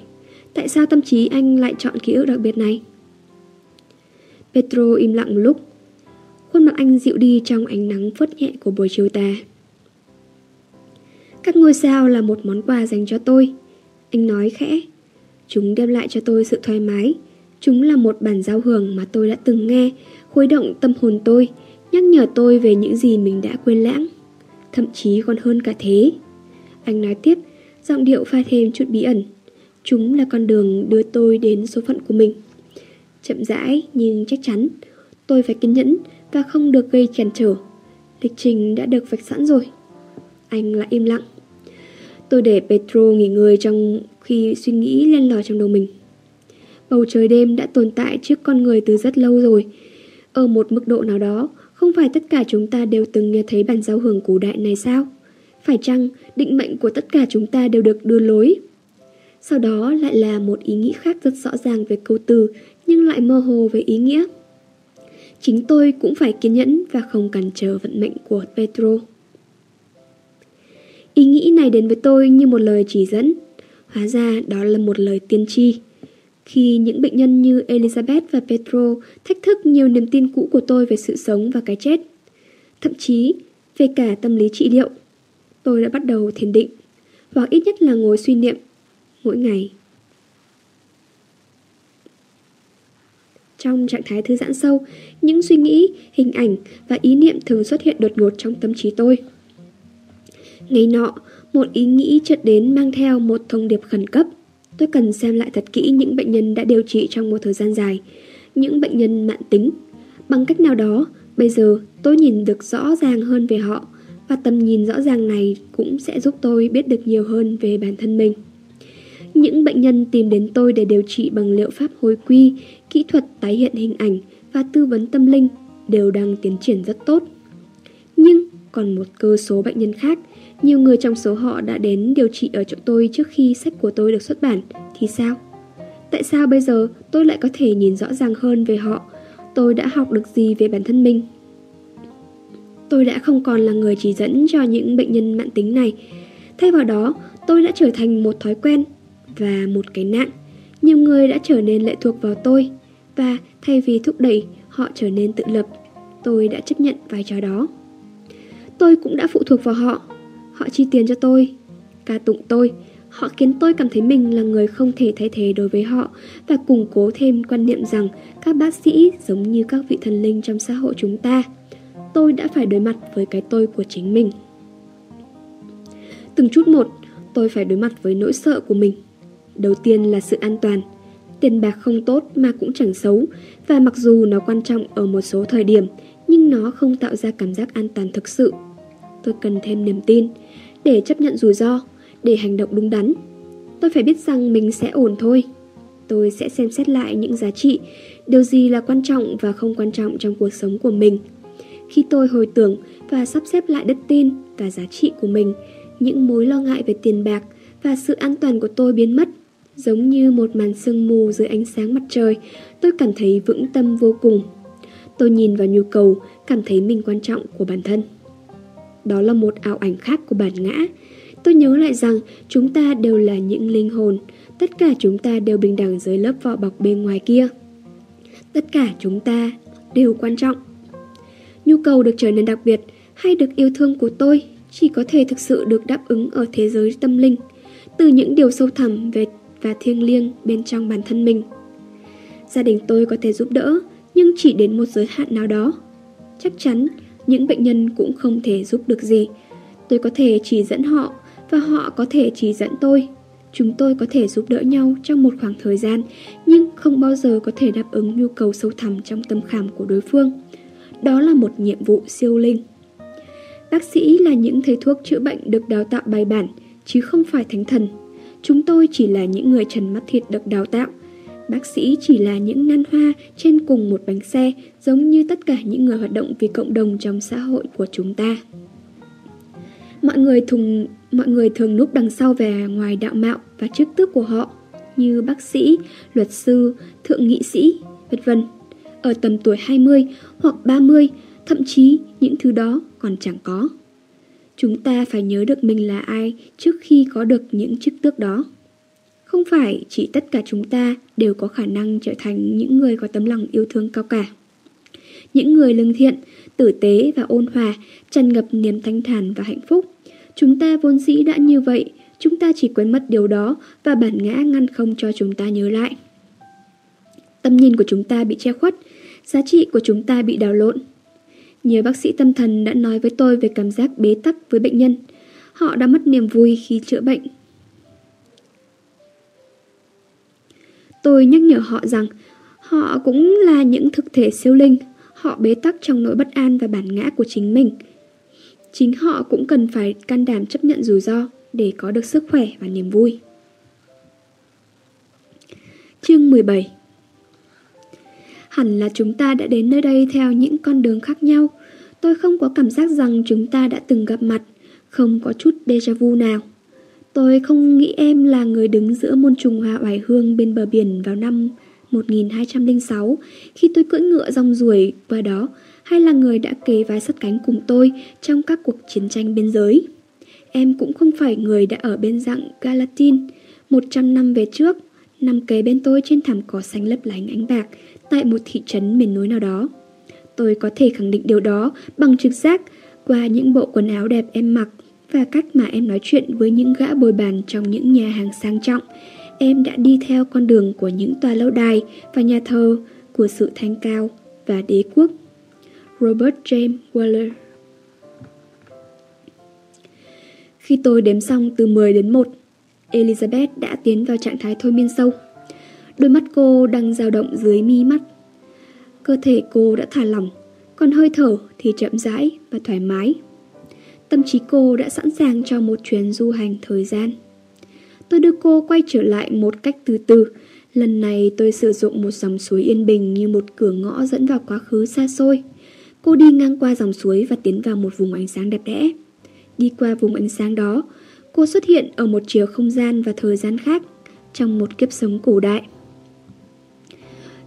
tại sao tâm trí anh lại chọn ký ức đặc biệt này? Petro im lặng một lúc. Khuôn mặt anh dịu đi trong ánh nắng phớt nhẹ của buổi chiều tà. Các ngôi sao là một món quà dành cho tôi. Anh nói khẽ. Chúng đem lại cho tôi sự thoải mái. Chúng là một bản giao hưởng mà tôi đã từng nghe, khuấy động tâm hồn tôi, nhắc nhở tôi về những gì mình đã quên lãng. Thậm chí còn hơn cả thế. Anh nói tiếp, giọng điệu pha thêm chút bí ẩn. Chúng là con đường đưa tôi đến số phận của mình. Chậm rãi nhưng chắc chắn, tôi phải kiên nhẫn và không được gây chèn trở. Lịch trình đã được vạch sẵn rồi. Anh lại im lặng. Tôi để Petro nghỉ ngơi trong khi suy nghĩ lên lò trong đầu mình. Bầu trời đêm đã tồn tại trước con người từ rất lâu rồi. Ở một mức độ nào đó, không phải tất cả chúng ta đều từng nghe thấy bản giao hưởng cổ đại này sao? Phải chăng định mệnh của tất cả chúng ta đều được đưa lối? Sau đó lại là một ý nghĩ khác rất rõ ràng về câu từ nhưng lại mơ hồ về ý nghĩa. Chính tôi cũng phải kiên nhẫn và không cản trở vận mệnh của Petro. Ý nghĩ này đến với tôi như một lời chỉ dẫn. Hóa ra đó là một lời tiên tri. Khi những bệnh nhân như Elizabeth và Petro thách thức nhiều niềm tin cũ của tôi về sự sống và cái chết. Thậm chí, về cả tâm lý trị liệu, tôi đã bắt đầu thiền định, hoặc ít nhất là ngồi suy niệm mỗi ngày. Trong trạng thái thư giãn sâu, những suy nghĩ, hình ảnh và ý niệm thường xuất hiện đột ngột trong tâm trí tôi. Ngày nọ, một ý nghĩ chợt đến mang theo một thông điệp khẩn cấp. Tôi cần xem lại thật kỹ những bệnh nhân đã điều trị trong một thời gian dài, những bệnh nhân mạng tính. Bằng cách nào đó, bây giờ tôi nhìn được rõ ràng hơn về họ và tầm nhìn rõ ràng này cũng sẽ giúp tôi biết được nhiều hơn về bản thân mình. Những bệnh nhân tìm đến tôi để điều trị bằng liệu pháp hồi quy, kỹ thuật tái hiện hình ảnh và tư vấn tâm linh đều đang tiến triển rất tốt. Nhưng còn một cơ số bệnh nhân khác, nhiều người trong số họ đã đến điều trị ở chỗ tôi trước khi sách của tôi được xuất bản, thì sao? Tại sao bây giờ tôi lại có thể nhìn rõ ràng hơn về họ? Tôi đã học được gì về bản thân mình? Tôi đã không còn là người chỉ dẫn cho những bệnh nhân mạng tính này. Thay vào đó, tôi đã trở thành một thói quen và một cái nạn. Nhiều người đã trở nên lệ thuộc vào tôi và thay vì thúc đẩy, họ trở nên tự lập. Tôi đã chấp nhận vai trò đó. Tôi cũng đã phụ thuộc vào họ. Họ chi tiền cho tôi, ca tụng tôi. Họ khiến tôi cảm thấy mình là người không thể thay thế đối với họ và củng cố thêm quan niệm rằng các bác sĩ giống như các vị thần linh trong xã hội chúng ta. Tôi đã phải đối mặt với cái tôi của chính mình. Từng chút một, tôi phải đối mặt với nỗi sợ của mình. Đầu tiên là sự an toàn. Tiền bạc không tốt mà cũng chẳng xấu, và mặc dù nó quan trọng ở một số thời điểm, nhưng nó không tạo ra cảm giác an toàn thực sự. Tôi cần thêm niềm tin, để chấp nhận rủi ro, để hành động đúng đắn. Tôi phải biết rằng mình sẽ ổn thôi. Tôi sẽ xem xét lại những giá trị, điều gì là quan trọng và không quan trọng trong cuộc sống của mình. Khi tôi hồi tưởng và sắp xếp lại đức tin và giá trị của mình, những mối lo ngại về tiền bạc và sự an toàn của tôi biến mất. Giống như một màn sương mù dưới ánh sáng mặt trời, tôi cảm thấy vững tâm vô cùng. Tôi nhìn vào nhu cầu, cảm thấy mình quan trọng của bản thân. Đó là một ảo ảnh khác của bản ngã. Tôi nhớ lại rằng chúng ta đều là những linh hồn, tất cả chúng ta đều bình đẳng dưới lớp vỏ bọc bên ngoài kia. Tất cả chúng ta đều quan trọng. Nhu cầu được trở nên đặc biệt hay được yêu thương của tôi chỉ có thể thực sự được đáp ứng ở thế giới tâm linh, từ những điều sâu thẳm về và thiêng liêng bên trong bản thân mình. Gia đình tôi có thể giúp đỡ, nhưng chỉ đến một giới hạn nào đó. Chắc chắn, những bệnh nhân cũng không thể giúp được gì. Tôi có thể chỉ dẫn họ, và họ có thể chỉ dẫn tôi. Chúng tôi có thể giúp đỡ nhau trong một khoảng thời gian, nhưng không bao giờ có thể đáp ứng nhu cầu sâu thẳm trong tâm khảm của đối phương. Đó là một nhiệm vụ siêu linh. Bác sĩ là những thầy thuốc chữa bệnh được đào tạo bài bản, chứ không phải thánh thần. Chúng tôi chỉ là những người trần mắt thịt được đào tạo. Bác sĩ chỉ là những nan hoa trên cùng một bánh xe, giống như tất cả những người hoạt động vì cộng đồng trong xã hội của chúng ta. Mọi người, thùng, mọi người thường núp đằng sau về ngoài đạo mạo và chức tước của họ, như bác sĩ, luật sư, thượng nghị sĩ, vân vân. Ở tầm tuổi 20 hoặc 30, thậm chí những thứ đó còn chẳng có. Chúng ta phải nhớ được mình là ai trước khi có được những chức tước đó. Không phải chỉ tất cả chúng ta đều có khả năng trở thành những người có tấm lòng yêu thương cao cả. Những người lương thiện, tử tế và ôn hòa, tràn ngập niềm thanh thản và hạnh phúc. Chúng ta vốn dĩ đã như vậy, chúng ta chỉ quên mất điều đó và bản ngã ngăn không cho chúng ta nhớ lại. Tâm nhìn của chúng ta bị che khuất, giá trị của chúng ta bị đào lộn. Nhiều bác sĩ tâm thần đã nói với tôi về cảm giác bế tắc với bệnh nhân. Họ đã mất niềm vui khi chữa bệnh. Tôi nhắc nhở họ rằng họ cũng là những thực thể siêu linh. Họ bế tắc trong nỗi bất an và bản ngã của chính mình. Chính họ cũng cần phải can đảm chấp nhận rủi ro để có được sức khỏe và niềm vui. Chương 17 Hẳn là chúng ta đã đến nơi đây theo những con đường khác nhau. Tôi không có cảm giác rằng chúng ta đã từng gặp mặt, không có chút déjà vu nào. Tôi không nghĩ em là người đứng giữa môn trùng hoa oải hương bên bờ biển vào năm 1206 khi tôi cưỡi ngựa rong ruổi qua đó hay là người đã kề vai sắt cánh cùng tôi trong các cuộc chiến tranh biên giới. Em cũng không phải người đã ở bên dạng Galatin 100 năm về trước, nằm kế bên tôi trên thảm cỏ xanh lấp lánh ánh bạc tại một thị trấn miền núi nào đó. Tôi có thể khẳng định điều đó bằng trực giác qua những bộ quần áo đẹp em mặc và cách mà em nói chuyện với những gã bồi bàn trong những nhà hàng sang trọng. Em đã đi theo con đường của những tòa lâu đài và nhà thờ của sự thanh cao và đế quốc. Robert James Waller Khi tôi đếm xong từ 10 đến 1, Elizabeth đã tiến vào trạng thái thôi miên sâu. Đôi mắt cô đang dao động dưới mi mắt. Cơ thể cô đã thả lỏng, còn hơi thở thì chậm rãi và thoải mái. Tâm trí cô đã sẵn sàng cho một chuyến du hành thời gian. Tôi đưa cô quay trở lại một cách từ từ. Lần này tôi sử dụng một dòng suối yên bình như một cửa ngõ dẫn vào quá khứ xa xôi. Cô đi ngang qua dòng suối và tiến vào một vùng ánh sáng đẹp đẽ. Đi qua vùng ánh sáng đó, cô xuất hiện ở một chiều không gian và thời gian khác trong một kiếp sống cổ đại.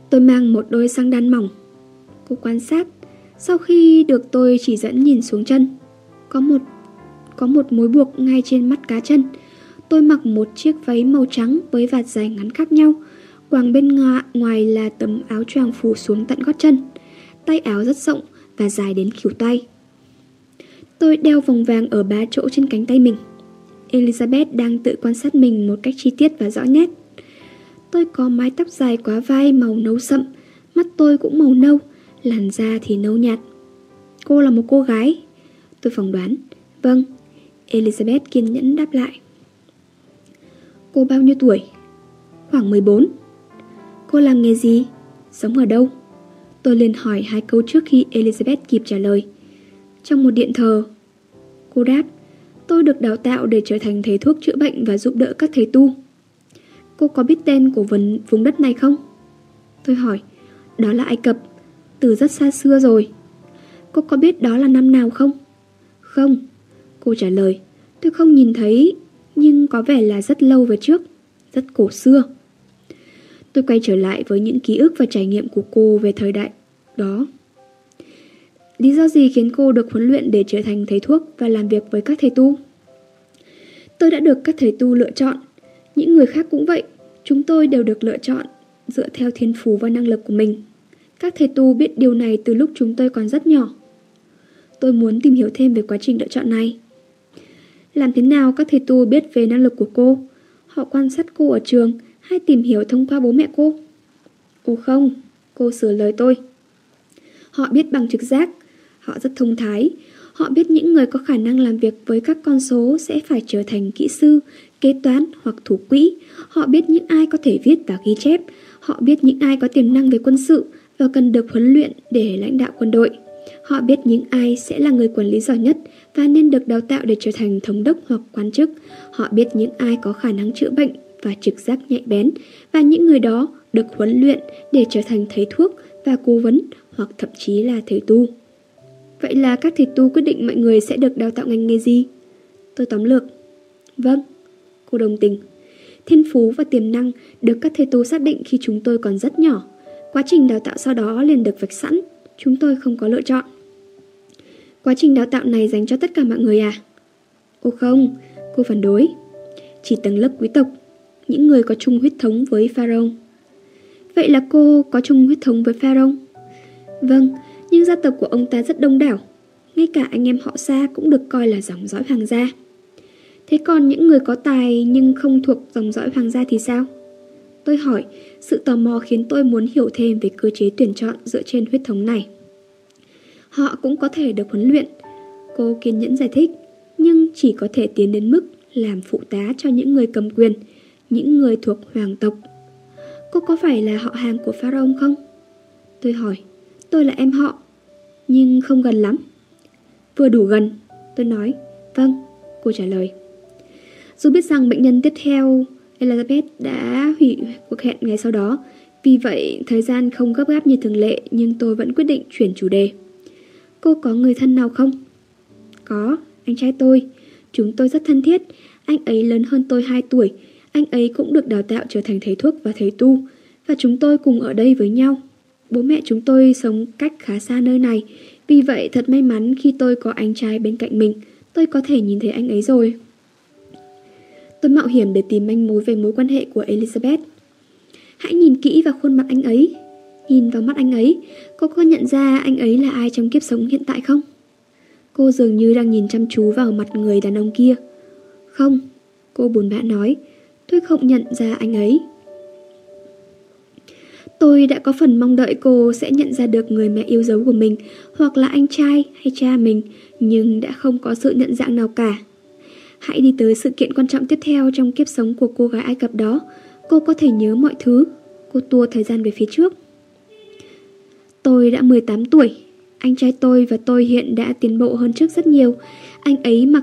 Tôi mang một đôi xăng đan mỏng. Cô quan sát, sau khi được tôi chỉ dẫn nhìn xuống chân, có một có một mối buộc ngay trên mắt cá chân. Tôi mặc một chiếc váy màu trắng với vạt dài ngắn khác nhau. Quàng bên ngoài, ngoài là tấm áo choàng phủ xuống tận gót chân. Tay áo rất rộng và dài đến khỉu tay. Tôi đeo vòng vàng ở ba chỗ trên cánh tay mình. Elizabeth đang tự quan sát mình một cách chi tiết và rõ nét. Tôi có mái tóc dài quá vai màu nâu sậm, mắt tôi cũng màu nâu, làn da thì nâu nhạt. Cô là một cô gái. Tôi phỏng đoán. Vâng. Elizabeth kiên nhẫn đáp lại. Cô bao nhiêu tuổi? Khoảng 14. Cô làm nghề gì? Sống ở đâu? Tôi liền hỏi hai câu trước khi Elizabeth kịp trả lời. Trong một điện thờ. Cô đáp, tôi được đào tạo để trở thành thầy thuốc chữa bệnh và giúp đỡ các thầy tu. Cô có biết tên của vùng, vùng đất này không? Tôi hỏi, đó là Ai Cập, từ rất xa xưa rồi. Cô có biết đó là năm nào không? Không. Cô trả lời, tôi không nhìn thấy, nhưng có vẻ là rất lâu về trước, rất cổ xưa. Tôi quay trở lại với những ký ức và trải nghiệm của cô về thời đại đó. Lý do gì khiến cô được huấn luyện để trở thành thầy thuốc và làm việc với các thầy tu? Tôi đã được các thầy tu lựa chọn. Những người khác cũng vậy. Chúng tôi đều được lựa chọn dựa theo thiên phú và năng lực của mình. Các thầy tu biết điều này từ lúc chúng tôi còn rất nhỏ. Tôi muốn tìm hiểu thêm về quá trình lựa chọn này. Làm thế nào các thầy tu biết về năng lực của cô? Họ quan sát cô ở trường hay tìm hiểu thông qua bố mẹ cô? Ồ không, cô sửa lời tôi. Họ biết bằng trực giác, họ rất thông thái. Họ biết những người có khả năng làm việc với các con số sẽ phải trở thành kỹ sư, kế toán hoặc thủ quỹ. Họ biết những ai có thể viết và ghi chép. Họ biết những ai có tiềm năng về quân sự và cần được huấn luyện để lãnh đạo quân đội. Họ biết những ai sẽ là người quản lý giỏi nhất và nên được đào tạo để trở thành thống đốc hoặc quan chức. Họ biết những ai có khả năng chữa bệnh và trực giác nhạy bén và những người đó được huấn luyện để trở thành thầy thuốc và cố vấn hoặc thậm chí là thầy tu. Vậy là các thầy tu quyết định mọi người sẽ được đào tạo ngành nghề gì? Tôi tóm lược. Vâng, cô đồng tình. Thiên phú và tiềm năng được các thầy tu xác định khi chúng tôi còn rất nhỏ. Quá trình đào tạo sau đó liền được vạch sẵn, chúng tôi không có lựa chọn. Quá trình đào tạo này dành cho tất cả mọi người à? Ô không, cô phản đối. Chỉ tầng lớp quý tộc, những người có chung huyết thống với Pharaoh. Vậy là cô có chung huyết thống với Pharaoh? Vâng, nhưng gia tộc của ông ta rất đông đảo. Ngay cả anh em họ xa cũng được coi là dòng dõi hoàng gia. Thế còn những người có tài nhưng không thuộc dòng dõi hoàng gia thì sao? Tôi hỏi, sự tò mò khiến tôi muốn hiểu thêm về cơ chế tuyển chọn dựa trên huyết thống này. Họ cũng có thể được huấn luyện. Cô kiên nhẫn giải thích, nhưng chỉ có thể tiến đến mức làm phụ tá cho những người cầm quyền, những người thuộc hoàng tộc. Cô có phải là họ hàng của Pharaoh không? Tôi hỏi, tôi là em họ, nhưng không gần lắm. Vừa đủ gần, tôi nói, vâng, cô trả lời. Dù biết rằng bệnh nhân tiếp theo, Elizabeth đã hủy cuộc hẹn ngày sau đó, vì vậy thời gian không gấp gáp như thường lệ nhưng tôi vẫn quyết định chuyển chủ đề. Cô có người thân nào không? Có, anh trai tôi. Chúng tôi rất thân thiết. Anh ấy lớn hơn tôi 2 tuổi. Anh ấy cũng được đào tạo trở thành thầy thuốc và thầy tu. Và chúng tôi cùng ở đây với nhau. Bố mẹ chúng tôi sống cách khá xa nơi này. Vì vậy thật may mắn khi tôi có anh trai bên cạnh mình. Tôi có thể nhìn thấy anh ấy rồi. Tôi mạo hiểm để tìm manh mối về mối quan hệ của Elizabeth. Hãy nhìn kỹ vào khuôn mặt anh ấy. Nhìn vào mắt anh ấy, cô có nhận ra anh ấy là ai trong kiếp sống hiện tại không? Cô dường như đang nhìn chăm chú vào mặt người đàn ông kia. Không, cô buồn bã nói, tôi không nhận ra anh ấy. Tôi đã có phần mong đợi cô sẽ nhận ra được người mẹ yêu dấu của mình, hoặc là anh trai hay cha mình, nhưng đã không có sự nhận dạng nào cả. Hãy đi tới sự kiện quan trọng tiếp theo trong kiếp sống của cô gái Ai Cập đó. Cô có thể nhớ mọi thứ. Cô tua thời gian về phía trước. Tôi đã 18 tuổi. Anh trai tôi và tôi hiện đã tiến bộ hơn trước rất nhiều. Anh ấy mặc